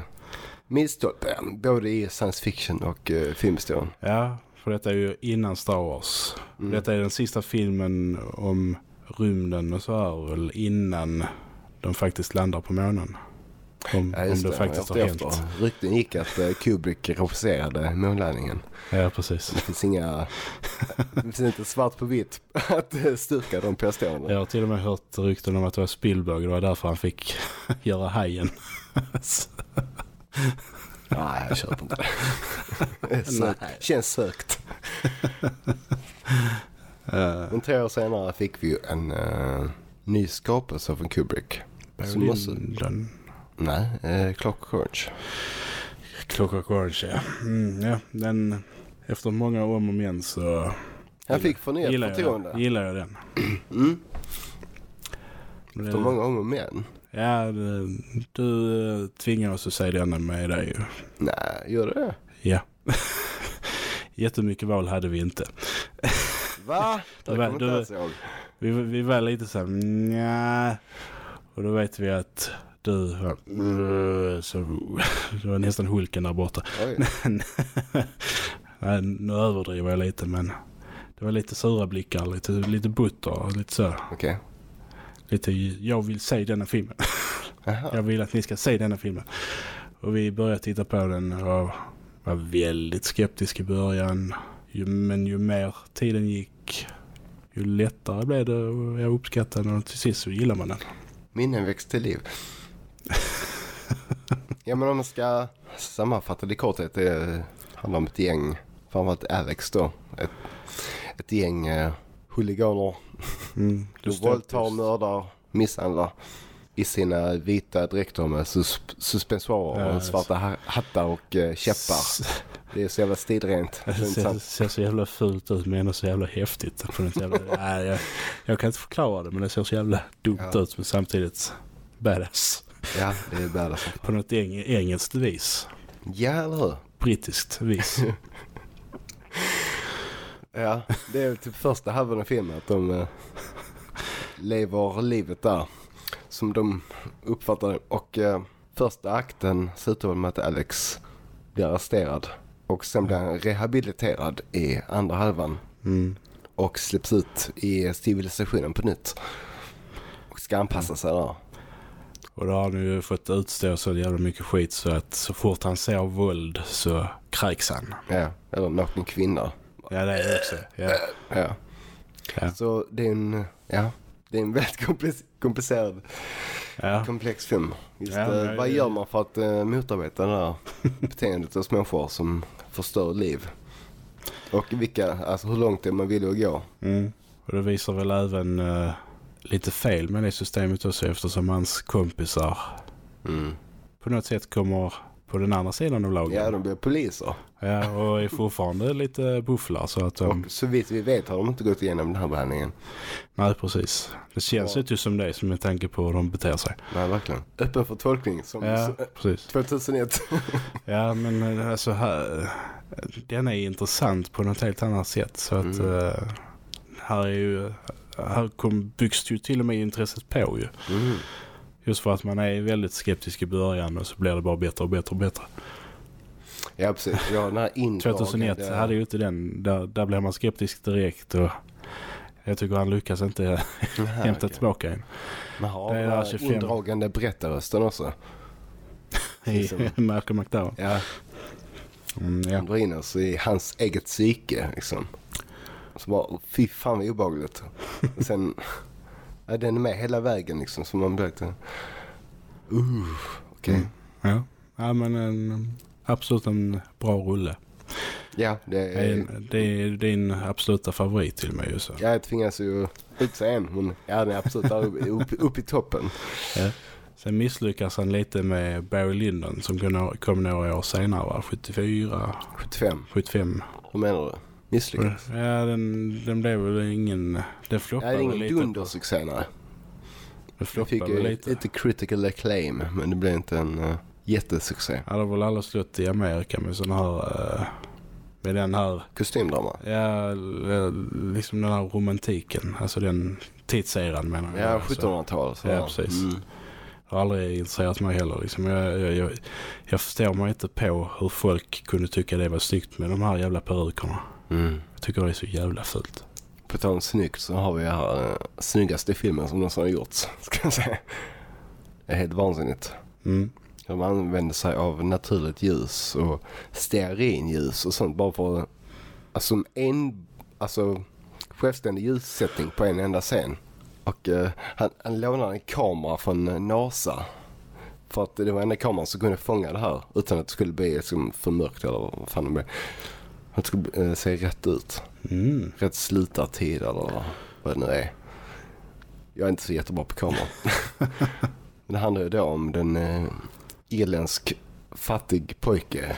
milstolpe, både i science fiction och uh, filmhistorien. Ja, för detta är ju innan Star Wars. Mm. Detta är den sista filmen om rymden och så här väl innan de faktiskt landar på månen. Om, Ja, om det, det. faktiskt har hänt. efter. Rykten gick att uh, Kubrick regisserade månlandningen. Ja, precis. Det finns inga... det finns inte svart på vitt att uh, styrka de påståendena. Jag har till och med hört rykten om att det var Spielberg. Det var därför han fick göra hajen. Nej, jag köper inte det. sökt. Känns sökt. uh, Men tre år senare fick vi ju en uh, ny skapelse från Kubrick. Som måste... den Nej, uh, Clockwork. Clockwork Orange, ja. Mm, ja. Den, efter många om och men så Han fick förnyat jag, förtroende. gillar jag den. Mm. Men Efter det- många om och men. Ja, det, du eh, tvingar oss att säga denna med dig ju. Nej, gör det det? Ja. Jättemycket val hade vi inte. Va? Det kommer var- ihåg. Vi, vi var lite så här, nja. Och då vet vi att du var, så, det var nästan Hulken där borta. Oj. Nej, nu överdriver jag lite men det var lite sura blickar, lite, lite butter, lite så. Okej. Lite, jag vill se denna filmen. Jaha. Jag vill att ni ska se denna filmen. Och vi började titta på den och var väldigt skeptisk i början. Men ju mer tiden gick, ju lättare blev det jag uppskattade den och till sist så gillar man den. Minnen till liv. Ja men om man ska sammanfatta det i korthet. Det handlar om ett gäng. Framförallt Alex då. Ett, ett gäng eh, huliganer. Mm, De våldtar, mördar, misshandlar. I sina vita dräkter med sus suspensoarer och svarta ha- hattar och eh, käppar. Det är så jävla stilrent. Det ser, ser så jävla fult ut men ändå så jävla häftigt. På något jävla, nej, jag, jag kan inte förklara det men det ser så jävla dumt Ja. ut men samtidigt badass. Ja, det är badass. fan. På något eng, engelskt vis. Ja, eller hur? Brittiskt vis. Ja, det är typ första halvan av filmen att de eh, lever livet där som de uppfattar det. Och eh, första akten slutar med att Alex blir arresterad och sen blir han rehabiliterad i andra halvan Mm. och släpps ut i civilisationen på nytt. Och ska anpassa sig där. Och då har han ju fått utstå så jävla mycket skit så att så fort han ser våld så kräks han. Ja, eller naken kvinna. Ja det är det också. Ja. Ja. Ja. Så det är en, ja, det är en väldigt komplic- komplicerad Ja. komplex film. Just, Ja, eh, men- vad gör man för att uh, motarbeta det här beteendet hos människor som förstör liv? Och vilka, alltså hur långt är man villig att gå? Mm. Och det visar väl även eh, lite fel med det systemet också eftersom hans kompisar Mm. på något sätt kommer på den andra sidan av lagen. Ja, de blir poliser. Ja, och är fortfarande lite bufflar så att de... Och så vitt vi vet har de inte gått igenom den här behandlingen. Nej, precis. Det känns Ja. inte som det som med tanke på hur de beter sig. Nej, verkligen. Öppen för tolkning som Ja, precis. 2001. Ja, men eh, alltså här, den är intressant på något helt annat sätt. Så att Mm. eh, här är ju här kom, byggs det ju till och med intresset på ju. Mm. Just för att man är väldigt skeptisk i början och så blir det bara bättre och bättre och bättre. Ja, precis. Ja, den här indragande... 2001 hade ju inte den. Där, där blev man skeptisk direkt och jag tycker han lyckas inte hämta okej. tillbaka en. Det är den här 25. indragande berättarrösten också. I Liksom. Malcolm McDowell. Ja, Mm, ja. han drar in oss i hans eget psyke liksom. Så bara, fy fan vad obehagligt. Och sen, ja, den är med hela vägen liksom. Så man blir lite, uh, okej. Mm. ja. ja men en, absolut en bra rulle. Ja, det Det är, en- det är din absoluta favorit till mig ju så. jag tvingas ju utse en. Men ja, den är absolut upp, upp, i toppen. Sen misslyckas han lite med Barry Lyndon som kom några år senare va? 74, 75, 75. hur menar du? Misslyckats? Ja den, den blev väl ingen, den Ja, det floppade är ingen lite. dundersuccé nej. Den Den fick floppade ju väl lite. lite. critical acclaim men det blev inte en uh, jättesuccé. Han hade väl alla slått i Amerika med sån här, eh, med den här, Kostymdrama. ja eh, liksom den här romantiken. Alltså den tidseran menar jag. Ja, Alltså, 1700-tal. så. Ja, precis. Mm. har aldrig intresserat mig heller. Liksom. Jag, jag, jag, jag förstår mig inte på hur folk kunde tycka det var snyggt med de här jävla perukerna. Mm. Jag tycker det är så jävla fult. På tal om snyggt så har vi här uh, snyggaste filmen som någonsin har gjorts. Ska jag säga. Det är helt vansinnigt. Mm. De använder sig av naturligt ljus och stearinljus och sånt bara för alltså en alltså självständig ljussättning på en enda scen. Och eh, han, han lånade en kamera från eh, NASA. För att det var enda kameran som kunde fånga det här utan att det skulle bli liksom, för mörkt eller vad fan det blev. Det skulle eh, se rätt ut. Mm. Rätt slutartid eller vad det nu är. Jag är inte så jättebra på kameror. Men det handlar ju då om den eh, irländsk fattig pojke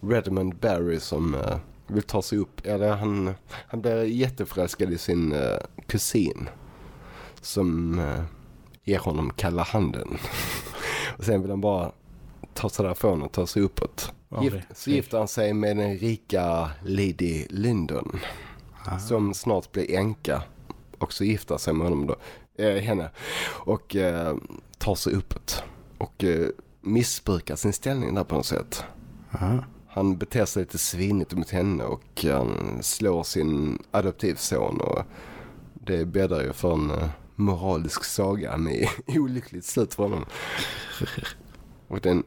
Redmond Barry som eh, vill ta sig upp. Eller han, han blir jätteförälskad i sin eh, kusin som eh, ger honom kalla handen. och sen vill han bara ta sig därifrån och ta sig uppåt. Gift, så gifter han sig med den rika Lady Lyndon Ah. som snart blir änka och så gifter sig med honom då, eh, henne och eh, tar sig uppåt och eh, missbrukar sin ställning där på något sätt. Aha. Han beter sig lite svinigt mot henne och han slår sin adoptivson och det bäddar ju för en eh, moralisk saga med olyckligt slut för honom. Och den,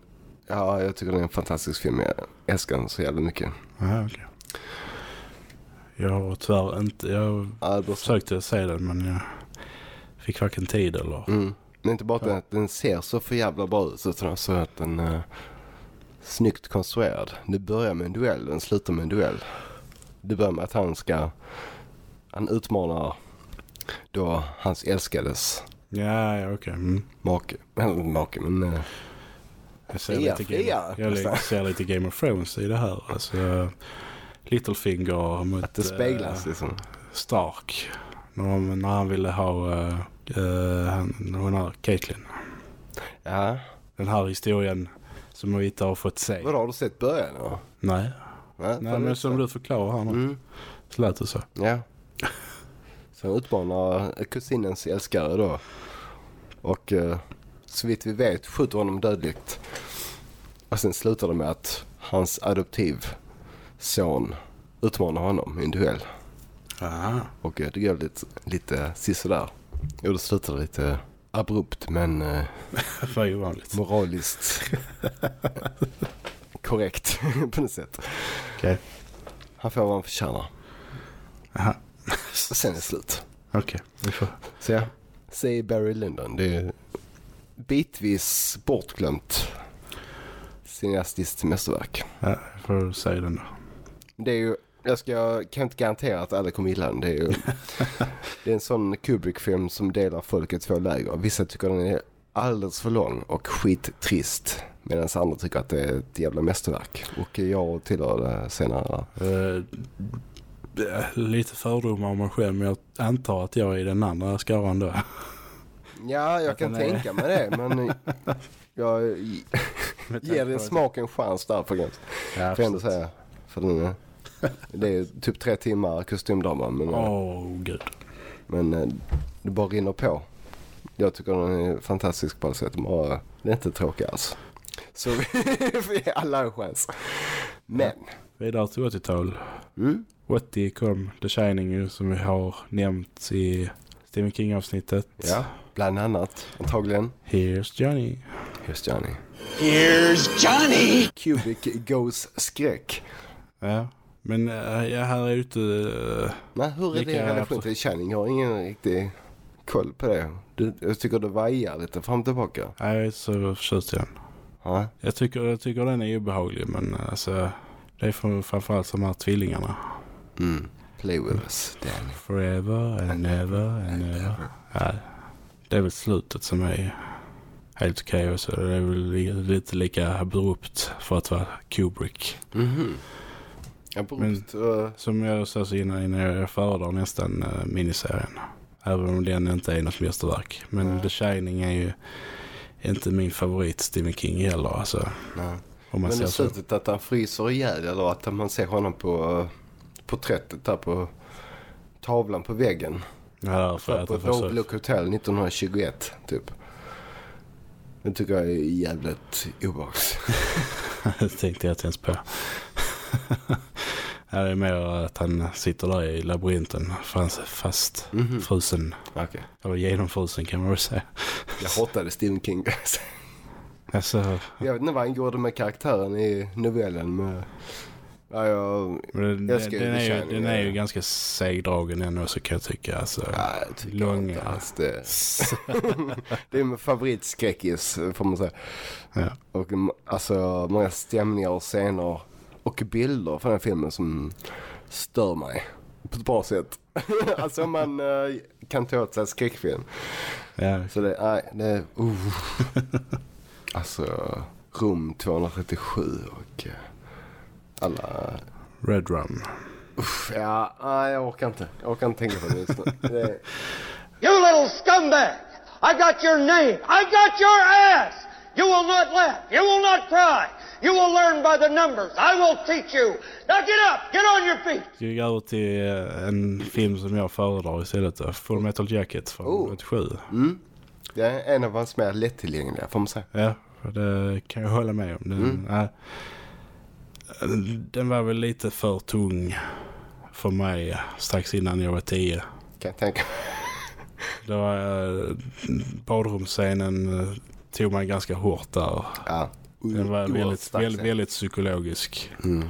ja jag tycker det är en fantastisk film. Jag älskar den så jävla mycket. Aha, okej. Jag har tyvärr inte, jag Ja, försökte se den men jag fick varken tid eller... Mm. Är inte bara att den, ser så för jävla bra ut utan också att den är snyggt konstruerad. Det börjar med en duell den slutar med en duell. Det börjar med att han ska, han utmanar då hans älskades Ja, ja okej. Mm. make, eller make men eh, Jag ser, Fria, lite fria, Game, jag ser lite Game of Thrones i det här. Alltså, Littlefinger mot att det speglas eh, liksom. Stark. När, när han ville ha uh, uh, hon här, Caitlyn. Ja, Den här historien som vi inte har fått se. vadå har du sett början? då? Nej, Nej fan, men som du förklarar här nu. Mm. Så lät det så. Ja. Så utmanar kusinens älskare då. Och eh, så vitt vi vet skjuter honom dödligt. Och sen slutar det med att hans adoptivson utmanar honom i en duell. Aha. Och eh, det går lite, lite sisådär. Och då slutar det lite abrupt men eh, moraliskt korrekt på något sätt. Okej. Han får vad han förtjänar. Aha. Sen är det slut. Okej, vi får... Så ja, säg Barry Lyndon. Det är bitvis bortglömt cineastiskt mästerverk. Ja, jag får säga den då. Det är ju, jag ska, kan inte garantera att alla kommer gilla den. Det är ju det är en sån Kubrick-film som delar folk i två läger. Vissa tycker den är alldeles för lång och skittrist. Medan andra tycker att det är ett jävla mästerverk. Och jag tillhör det senare. Är lite fördomar om mig själv men jag antar att jag är den andra skaran då. Ja, jag kan den tänka mig det. Men jag ger din smak en chans där på gräns. Ja, Får jag ändå säga. För den är, det är typ tre timmar kostymdrama. Men, Åh, gud. Men eh, det bara rinner på. Jag tycker den är fantastisk på alla sätt. Bara, det är inte tråkig alls. Så vi alla en chans. Men, Vidare till 80-tal. mm, 80 kom The Shining som vi har nämnt i Stephen King-avsnittet. ja, bland annat antagligen. Here's Johnny. Just Johnny. Here's Johnny! Cubic Goes skräck. Ja, men äh, jag här är ute... äh, Nej, hur är det i relation till Shining? Jag har ingen riktig koll på det. Du, jag tycker det vajar lite fram och tillbaka. jag är så förtjust i den. Ja, Jag tycker, jag tycker den är obehaglig, men alltså... Det är för, framförallt de här tvillingarna. mm. Play with us, Danny. Forever and never and never. Ja, det är väl slutet som är helt okej och så. Det är väl li- lite lika abrupt för att vara Kubrick. Mhm. Abrupt. uh, Som jag sa så innan, innan jag föredrar nästan uh, miniserien. Även om den inte är något mästerverk. Men The Shining är ju inte min favorit Stephen King heller. Alltså, nej. om man Men ser i så. slutet att han fryser ihjäl eller att man ser honom på uh, porträttet där på tavlan på väggen. Ja, att på försöker- Overlook Hotel 1921 typ. Det tycker jag är jävligt obehagligt. Det tänkte jag inte ens på. Här är mer att han sitter där i labyrinten fast, fast Mhm. frusen. Okej. Eller genomfrusen kan man väl säga. Jag hatade Stephen King. Alltså, jag vet inte vad han gjorde med karaktären i novellen. Men... Ja, jag... men Jag den, ska den, är ju, den är ju ganska segdragen ändå så kan jag tycka. Alltså, Ja, jag tycker Långa. alls det. det är min favoritskräckis får man säga. ja. Och alltså många stämningar och scener och bilder från den filmen som stör mig på ett bra sätt. alltså man eh, kan ta åt sig skräckfilm. Ja, Så det, nej, det, uh. Alltså rum 237 och eh, alla, Red Rum. uff, ja, jag orkar inte. Jag orkar inte tänka på det just nu. Det, You little scumbag! I got your name. I got your ass! You will not laugh. You will not cry. You will learn by the numbers. I will teach you. Now get up. Get on your feet. Ska vi gå över till eh, en film som jag föredrar istället. Full Metal Jacket från Oh. 87. mm, det är en av hans mer lättillgängliga får man säga. Ja, det kan jag hålla med om. Den, Mm. ja, den var väl lite för tung för mig strax innan jag var tio. Kan jag tänka Det var, eh, badrumsscenen eh, tog mig ganska hårt där. Ja. Den var väldigt, väldigt, väldigt psykologisk. Mm.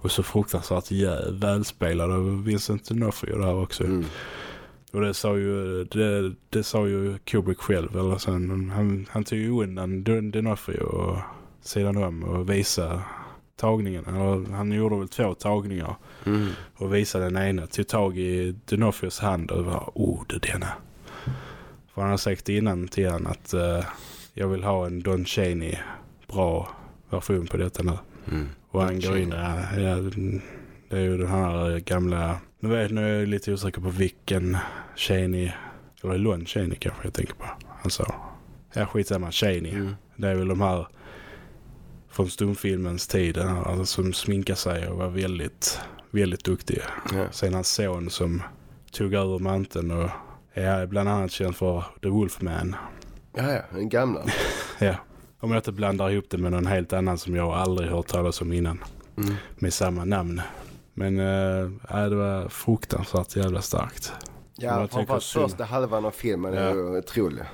Och så fruktansvärt jä- välspelad av Vincent D'Onofrio där också. Mm. Och det sa ju, det, det sa ju Kubrick själv. Eller sen, han, han tog ju undan D'On- D'Onofrio och sidan om och visa tagningen. Eller, han gjorde väl två tagningar Mm. och visade den ena. Tog tag i D'Onofios hand och var, oh det denna. För han har sagt innan till han att eh, jag vill ha en Don Chaney bra version på detta nu. Mm. Och han går in ja, ja, det är ju den här gamla, nu vet nu är jag lite osäker på vilken Chaney, eller Lon Chaney kanske jag tänker på. Han sa, ja skitsamma, Chaney. Mm. Det är väl de här från stumfilmens tid, alltså, som sminkar sig och var väldigt, väldigt duktiga. Ja. Sen hans son som tog över manteln och är bland annat känd för The Wolfman. ja, ja, den gamla. Ja, om jag inte blandar ihop det med någon helt annan som jag aldrig hört talas om innan. Mm. Med samma namn. Men äh, det var fruktansvärt jävla starkt. Ja, framförallt första halvan av filmen är Ja. ju otrolig.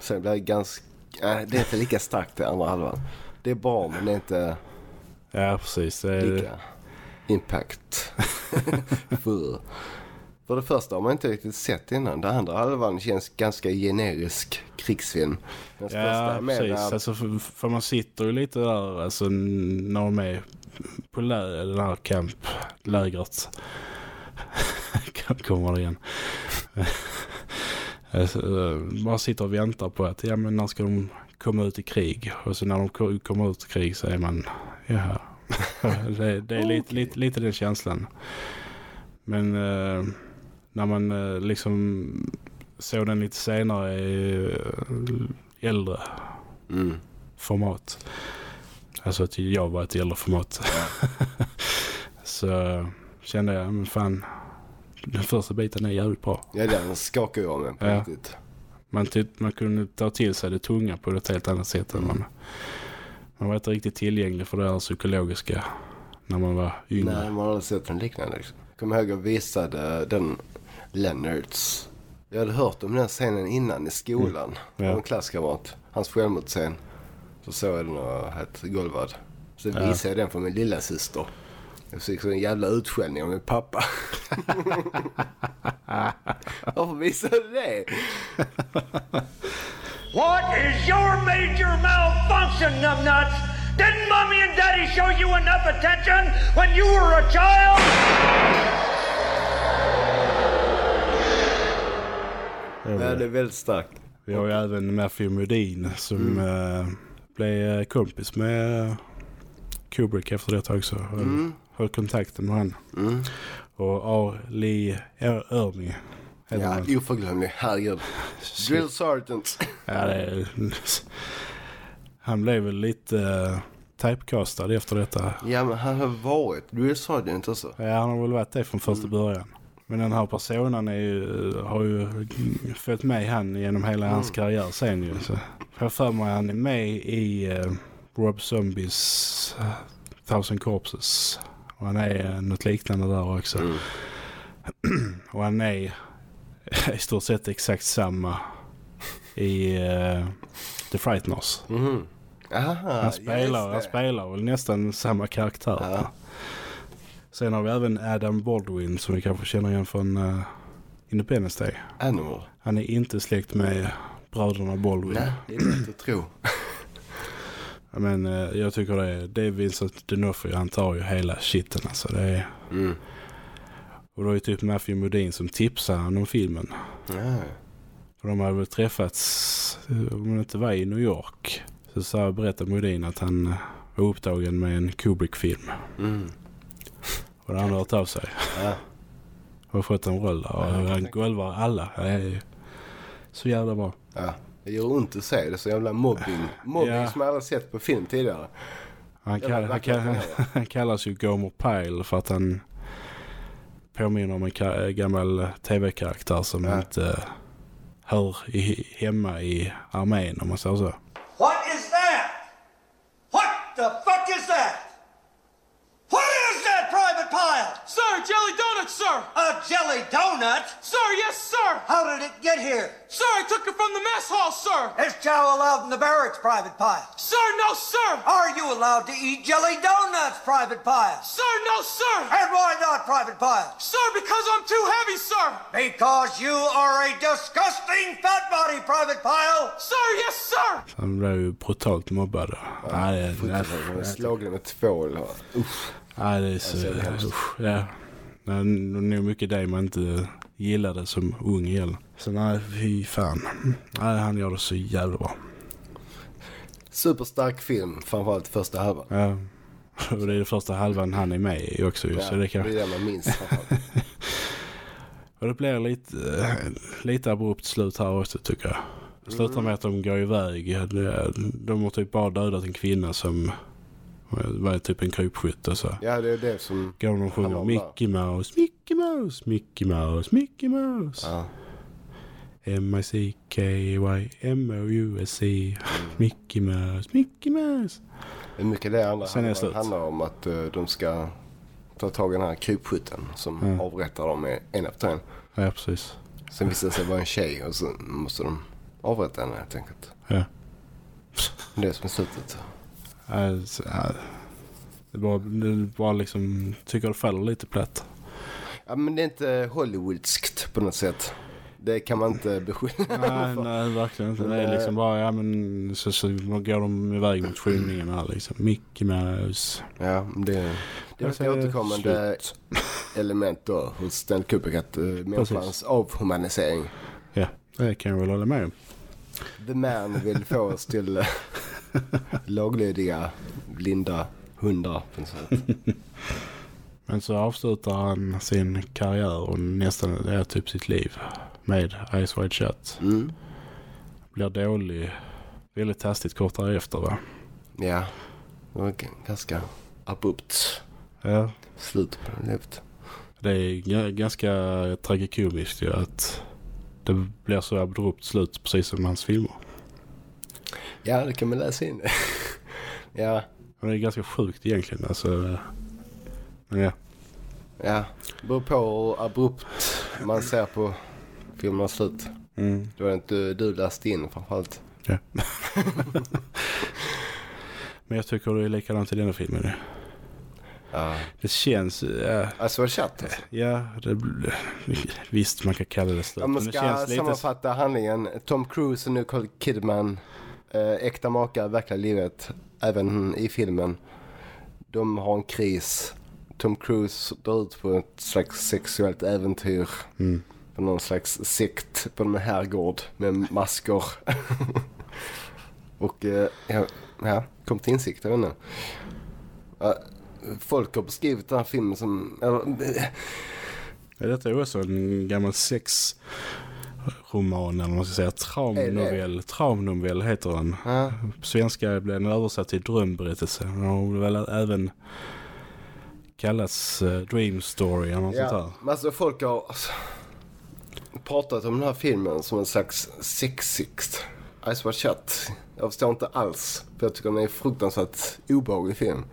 Sen blir det ganska... Nej, det är inte lika starkt det andra halvan. Det är bra men det är inte Ja, precis. Det är, lika impact. för, för det första har man inte riktigt sett innan. Den andra halvan känns ganska generisk krigsfilm. Den ja, precis. där- Alltså, för, för man sitter ju lite där alltså, när de är på lä den här camplägret. Kommer det igen. alltså, man sitter och väntar på att ja, men när ska de komma ut i krig? Och så när de ko- kommer ut i krig så är man ja, det, det är lite, lite, lite den känslan. Men eh, när man eh, liksom såg den lite senare i eh, äldre Mm. format. Alltså att jag var ett äldre format. så kände jag, men fan, den första biten är jävligt bra. Ja, den skakar jag med på Ja. riktigt. Man, tyck, man kunde ta till sig det tunga på ett helt annat sätt än man... Man var inte riktigt tillgänglig för det här psykologiska när man var yngre. Nej, man har aldrig sett en liknande. Liksom. Jag kommer ihåg att jag visade den Leonards. Jag hade hört om den scenen innan i skolan. Mm. Ja. En klasskamrat. Hans självmordsscen. Så såg jag den och hette golvad. Så Ja. visade jag den för min lilla syster. Jag fick så en jävla utskällning av min pappa. Varför visade du det? What is your major malfunction, numbnuts? Didn't mommy and daddy show you enough attention when you were a child? Ja, det är väldigt starkt. Vi har ju även Matthew Modine som eh, blev eh, kompis med eh, Kubrick efter det också. Höll, Mm. Höll kontakten med han. Mm. Och A. Lee Er- Ernie. heter Ja, oförglömlig. Herregud. Drill Sergeant. Ja, det är, han blev väl lite uh, typecastad efter detta. Ja, men han har varit Drill Sergeant också. Ja, han har väl varit det från första början. Men den här personen är ju, har ju följt med han genom hela hans karriär sen ju. Så. Jag för mig han är med i uh, Rob Zombies uh, Thousand Corpses. Och han är uh, något liknande där också. Mm. Och han är i stort sett exakt samma i uh, The Frighteners. Mhm. Aha, Han spelar, han spelar väl nästan samma karaktär. Ja. Sen har vi även Adam Baldwin som vi kanske känner igen från uh, Independence Day. Animal. Han är inte släkt med bröderna Baldwin. Nej, det är lätt att tro. Men eh, jag tycker det är, det är Vincent D'Onofrio. Han tar ju hela shiten alltså. Det är, Mm. och då är typ Matthew Modine som tipsar om filmen. För de hade väl träffats, eh, om det inte var i New York. Så sa, berättade Modine att han eh, var upptagen med en Kubrick-film. Mm. Och det han hört av sig. Ja. Och har fått en roll där. Och han golvar alla. Det är så jävla bra. ja. Det gör ont att se det. Så jävla mobbing. Mobbing Ja. som jag aldrig sett på film tidigare. Han, kall, han, kall, han kallas ju Gomer Pyle för att han påminner om en ka- gammal tv-karaktär som Ja. inte hör i, hemma i armén om man säger så. What is that? What the fuck is that? What is that, Private Pile? Sir, jelly donuts, sir! A jelly donut? Sir, yes, sir! How did it get here? Sir, I took it from the mess hall, sir! Is chow allowed in the barracks, Private Pile? Sir, no, sir! Are you allowed to eat jelly donuts, Private Pile? Sir, no, sir! And why not, Private Pile? Sir, because I'm too heavy, sir! Because you are a disgusting fat body, Private Pile! Sir, yes, sir! Han blev ju brutalt mobbad. Ja, det, är- Fruktansvärt. De är Slagna med tvål. Usch. Ja, det är så... Alltså, det är hemskt. usch, ja. Det är nog mycket det man inte gillade som ung heller. Så nej, fy fan. Nej, han gör det så jävla bra. Superstark film. Framförallt första halvan. Ja. Och det är det första halvan han är med i också. ju, så det kan... det är det man minns. Och det blir lite, lite abrupt slut här också tycker jag. Slutar med att de går iväg. De har typ bara dödat en kvinna som var typ en krypskytt och så. Ja, det är det som... Går de och sjunger Mickey Mouse, Mickey Mouse, Mickey Mouse, Mickey Mouse. Ja. M-I-C-K-Y, M-O-U-S-E, Mickey Mouse, Mickey Mouse. Är mycket det andra Sen är handlar, handlar om att eh, de ska ta tag i den här krypskytten som Mm. avrättar dem en efter en. Ja, precis. Sen visar det sig vara en tjej och så måste de avrätta henne helt enkelt. Ja. Det är som är slutet. Alltså. Det bara, det bara liksom, tycker det faller lite platt. Ja men det är inte Hollywoodskt på något sätt. Det kan man inte beskylla Nej, nej, verkligen inte. Det är liksom bara, ja men så, så går de iväg mot skymningen här liksom. Mickey Mouse. Ja, det, det är Jag ett återkommande element då hos Stanley Kubrick att uh, människans avhumanisering. Ja, det kan jag väl hålla med om. The man vill få oss till uh, laglydiga, blinda hundar på något sätt. Men så avslutar han sin karriär och nästan är typ sitt liv med Ice Wide Shut. Mm. Blir dålig väldigt hastigt kort därefter va? Ja, det var ganska abrupt Ja. slut på livet. Det är ganska tragikomiskt ju att det blir så abrupt slut precis som hans filmer. Ja, det kan man läsa in. ja, Och det är ganska sjukt egentligen. Alltså, men ja. ja. Beror på hur abrupt man ser på filmernas slut. Mm. Det var inte du läste in framförallt. ja. men jag tycker det är likadant i denna filmen. nu. Ja. Det känns... Ja, Alltså var det chatt? Alltså. ja det, visst man kan kalla det slut. Om man men det ska känns lite... sammanfatta handlingen. Tom Cruise och Nicole Kidman. Eh, äkta makar i verkliga livet. Även i filmen. De har en kris. Tom Cruise drar ut på ett slags sexuellt äventyr. Mm. På någon slags sekt på en herrgård med masker. och eh, ja, ja, kom till insikt, jag vet inte. Folk har beskrivit den här filmen som... Eller, Ja, detta är också en gammal sexroman eller man ska säga. Traumnovell. Traumnovell heter den. ja, På svenska blev den översatt till drömberättelse. Den har väl även kallats uh, Dream Story eller något sånt Ja, där. men alltså folk har alltså, pratat om den här filmen som en slags sexsikt. Ice Watch Shut. Jag förstår inte alls. För jag tycker den är en fruktansvärt obehaglig film.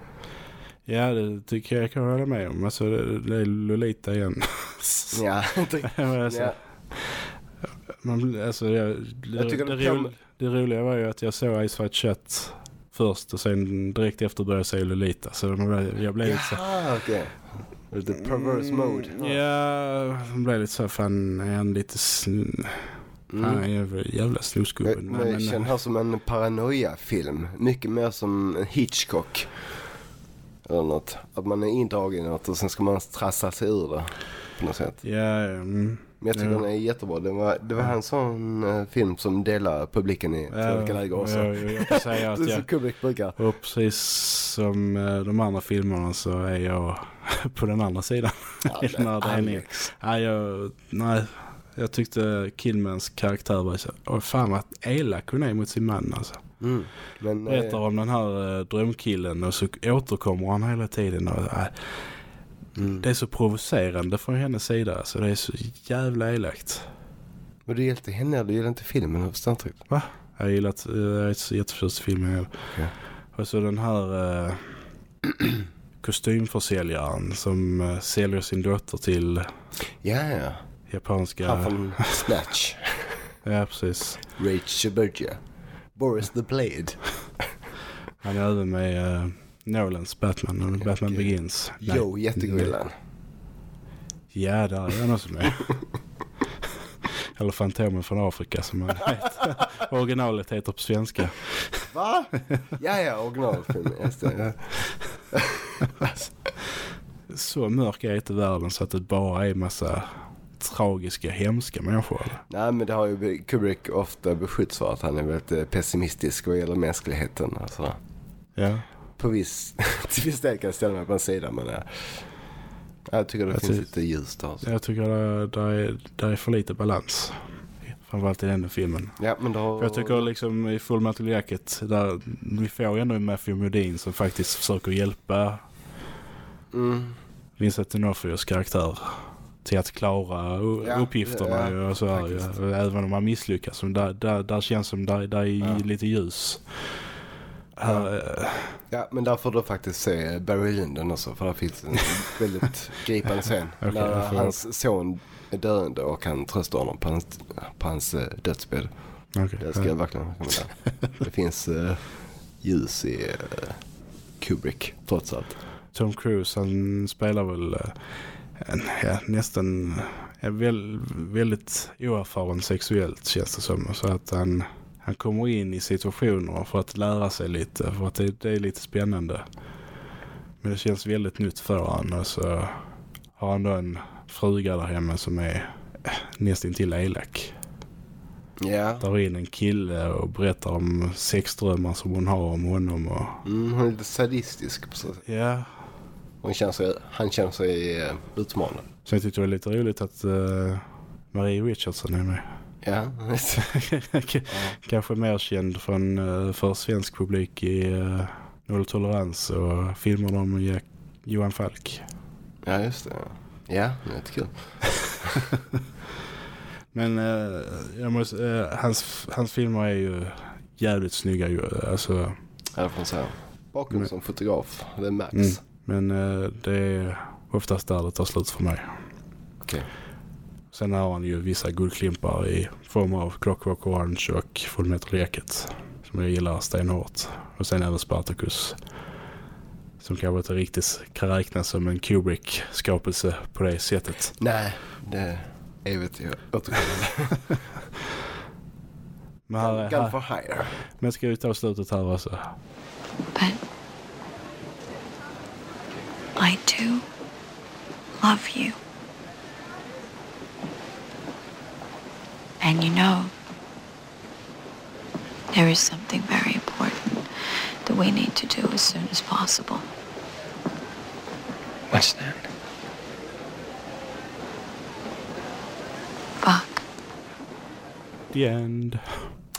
Ja, det tycker jag kan hålla med om. Alltså, det, är Lolita igen. Ja, inte alltså, ja. Man, alltså, jag, det, Jag det, de kan- ro, det roliga var ju att jag såg Ice White Shut först och sen direkt efter började jag se Lolita. Så man- jag blev lite så... Okej. Lite perverse mode. Ja, jag blev lite så fan är han lite sn... Han är ju jävla snusgubben. Men, Men, jag känner här som en paranoia-film. Mycket mer som en Hitchcock. Eller något. Att man är indragen i något och sen ska man trassla sig ur det. På något sätt. ja, mm, Men jag tycker Ja. den är jättebra. Det var, det var en sån eh, film som delar publiken i två olika läger också. Jag, jag, kan säga Det att är jag, Kubrick brukar. och precis som eh, de andra filmerna så är jag på den andra sidan. Ja, här delningen. Alex. Nej, jag, nej, jag tyckte Killmans karaktär var så, åh fan vad elak hon är mot sin man alltså. Mm. Men, Berättar eh, om den här eh, drömkillen och så återkommer han hela tiden. Och, äh, mm. Det är så provocerande från hennes sida. Så det är så jävla elakt. Men du gillar inte henne eller du gillar inte filmen? Riktigt. Jag gillar att, eh, jag är så jätteförtjust filmen. Okej. Och så den här eh, kostymförsäljaren som eh, säljer sin dotter till Ja, ja. japanska... Han från Snatch. Ja, precis. Rage Suburgia. Boris the Blade. Han är även med eh, Nolans Batman och Batman Okej. Begins. Jo, jättegrillen. Ja, där är han också med. Eller Fantomen från Afrika som han heter. Originalet heter på svenska. Va? Ja, ja, originalfilmen. Just det. Så mörk är inte världen så att det bara är massa tragiska, hemska människor. eller? Nej, men det har ju Kubrick ofta beskylls för att han är väldigt eh, pessimistisk vad gäller mänskligheten. Alltså. Ja, På viss, till viss del kan jag ställa mig på en sida, men eh, jag tycker det Jag finns lite ljus där. Alltså. jag tycker det, det, är, det är för lite balans. Framförallt i den filmen. Ja, men då... För jag tycker liksom i Full Metal Jacket, där vi får ändå Matthew Modine som faktiskt försöker hjälpa Mm. Vincent D'Onofrios karaktär till att klara Ja, uppgifterna ja, och så här, ja. Även om man misslyckas. Där, där, där känns som där, där är lite ljus. Här, eh, Ja, men där får du faktiskt se Barry Lyndon också. För där finns en väldigt gripande scen. Jag får- hans son är döende och han tröstar honom på hans, på hans eh, dödsbädd. okej. Det ska jag verkligen rekommendera. Det finns eh, ljus i eh, Kubrick, trots allt. Tom Cruise han spelar väl en, ja, nästan en väl, väldigt oerfaren sexuellt känns det som. Så att han, han kommer in i situationer för att lära sig lite. För att det, det är lite spännande. Men det känns väldigt nytt för honom. Och så har han då en fruga där hemma som är eh, nästintill elak. Ja, Tar in en kille och berättar om sexdrömmar som hon har om honom. Och, mm, hon är lite sadistisk sätt. ja, Hon känner sig, han känner sig eh, utmanad. Sen tyckte jag det var lite roligt att eh, Marie Richardson är med. Ja, Kanske mer känd från, eh, för svensk publik i uh, Nolltolerans och filmerna om Jack, Johan Falk. ja just det. Ja, det är lite kul. Men eh, jag måste, eh, hans, hans filmer är ju jävligt snygga ju. Alltså, Ja, får säga. Bakom Men- som fotograf, det är Max. mm. Men eh, det är oftast där det tar slut för mig. Okej. Sen har han ju vissa guldklimpar i form av Clockwork Orange och Fullmetal Jacket. Som jag gillar stenhårt. Och sen är det Spartacus. Som kanske inte riktigt kan räknas som en Kubrick-skapelse på det sättet. Nej, det är vet jag återkommande. Men, här, Gun här, for hire. men ska vi ta slutet här också? But I do love you. And you know, there is something very important that we need to do as soon as possible. What's that? Fuck. The end.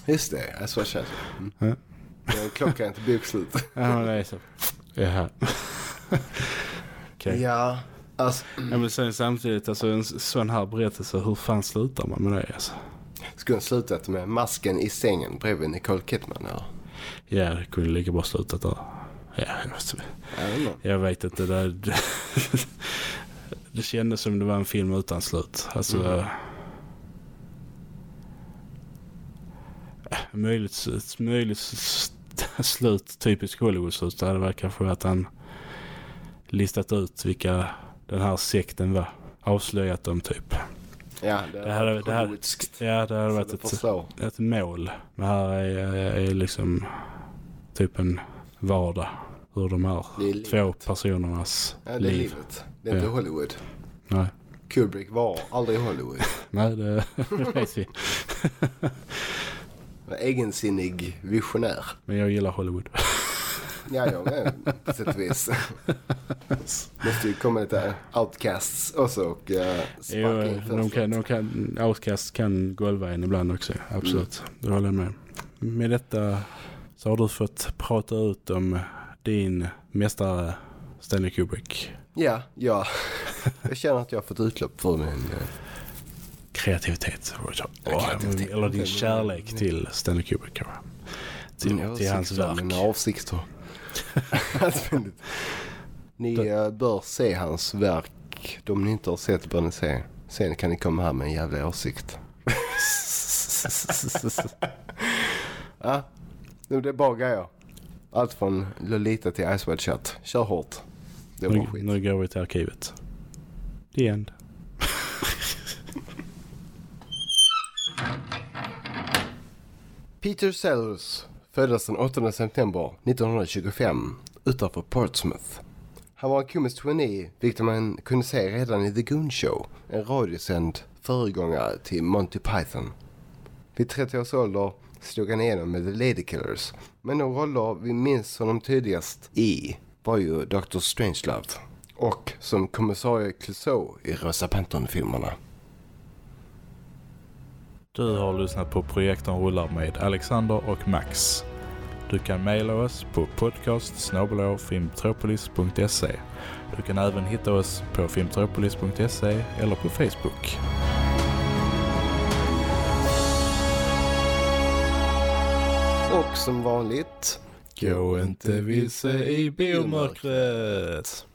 Just det, jag så känns det. Ja. Klockan är inte bokslut. Ja, det är så. Jaha. Okej. Ja, alltså. Ja, men sen samtidigt, alltså en sån här berättelse, hur fan slutar man med det alltså? Skulle den slutat med masken i sängen bredvid Nicole Kidman eller? Ja, det kunde lika bra slutat där. Ja, jag vet inte. Jag vet inte. Det där... det kändes som det var en film utan slut. Alltså... Mm. äh, Möjligt, ett möjligt slut, typiskt Hollywood-slut, det hade varit kanske att han listat ut vilka den här sekten var. Avslöjat dem typ. Ja, det, Det hade, det Hollywoodskt. ja, det Så varit ett, ett mål. Det här är, är liksom typ en vardag. Hur de här är två personernas Ja, det är liv. livet. Det är inte Ja. Hollywood. Nej, Kubrick var aldrig Hollywood. Nej det, det vet vi. egensinnig visionär. Men jag gillar Hollywood. Ja, jag med på sätt och vis. Måste ju komma lite outcasts också och uh, Jo, sparka in de kan, de kan, Outcast kan golva en ibland också. Absolut, det håller jag med. Med detta så har du fått prata ut om din mästare Stanley Kubrick. Ja, ja. Jag känner att jag har fått utlopp för min... eh, Kreativitet. Ja, kreativitet. Eller din kärlek till Stanley Kubrick. Till, mina till hans verk. Mina avsikter. Ni eh, bör se hans verk. De ni inte har sett bör ni se. Sen kan ni komma här med en jävla åsikt. ja, nu det är bara grejer. Allt från Lolita till Ice Shut. Kör hårt. Det bra Nu, skit. nu går vi till arkivet. The end. Peter Sellers föddes den 8 september 1925 utanför Portsmouth. Han var en komisk geni, vilket man kunde se redan i The Goon Show, en radiosänd föregångare till Monty Python. Vid 30 års ålder slog han igenom med The Ladykillers, men de roller vi minns honom tydligast i var ju Dr. Strangelove och som kommissarie Clouseau i Rosa Pantern-filmerna. Du har lyssnat på Projektorn rullar med Alexander och Max. Du kan mejla oss på podcast. Du kan även hitta oss på filmtropolis.se eller på Facebook. Och som vanligt, Gå inte vilse i biomörkret.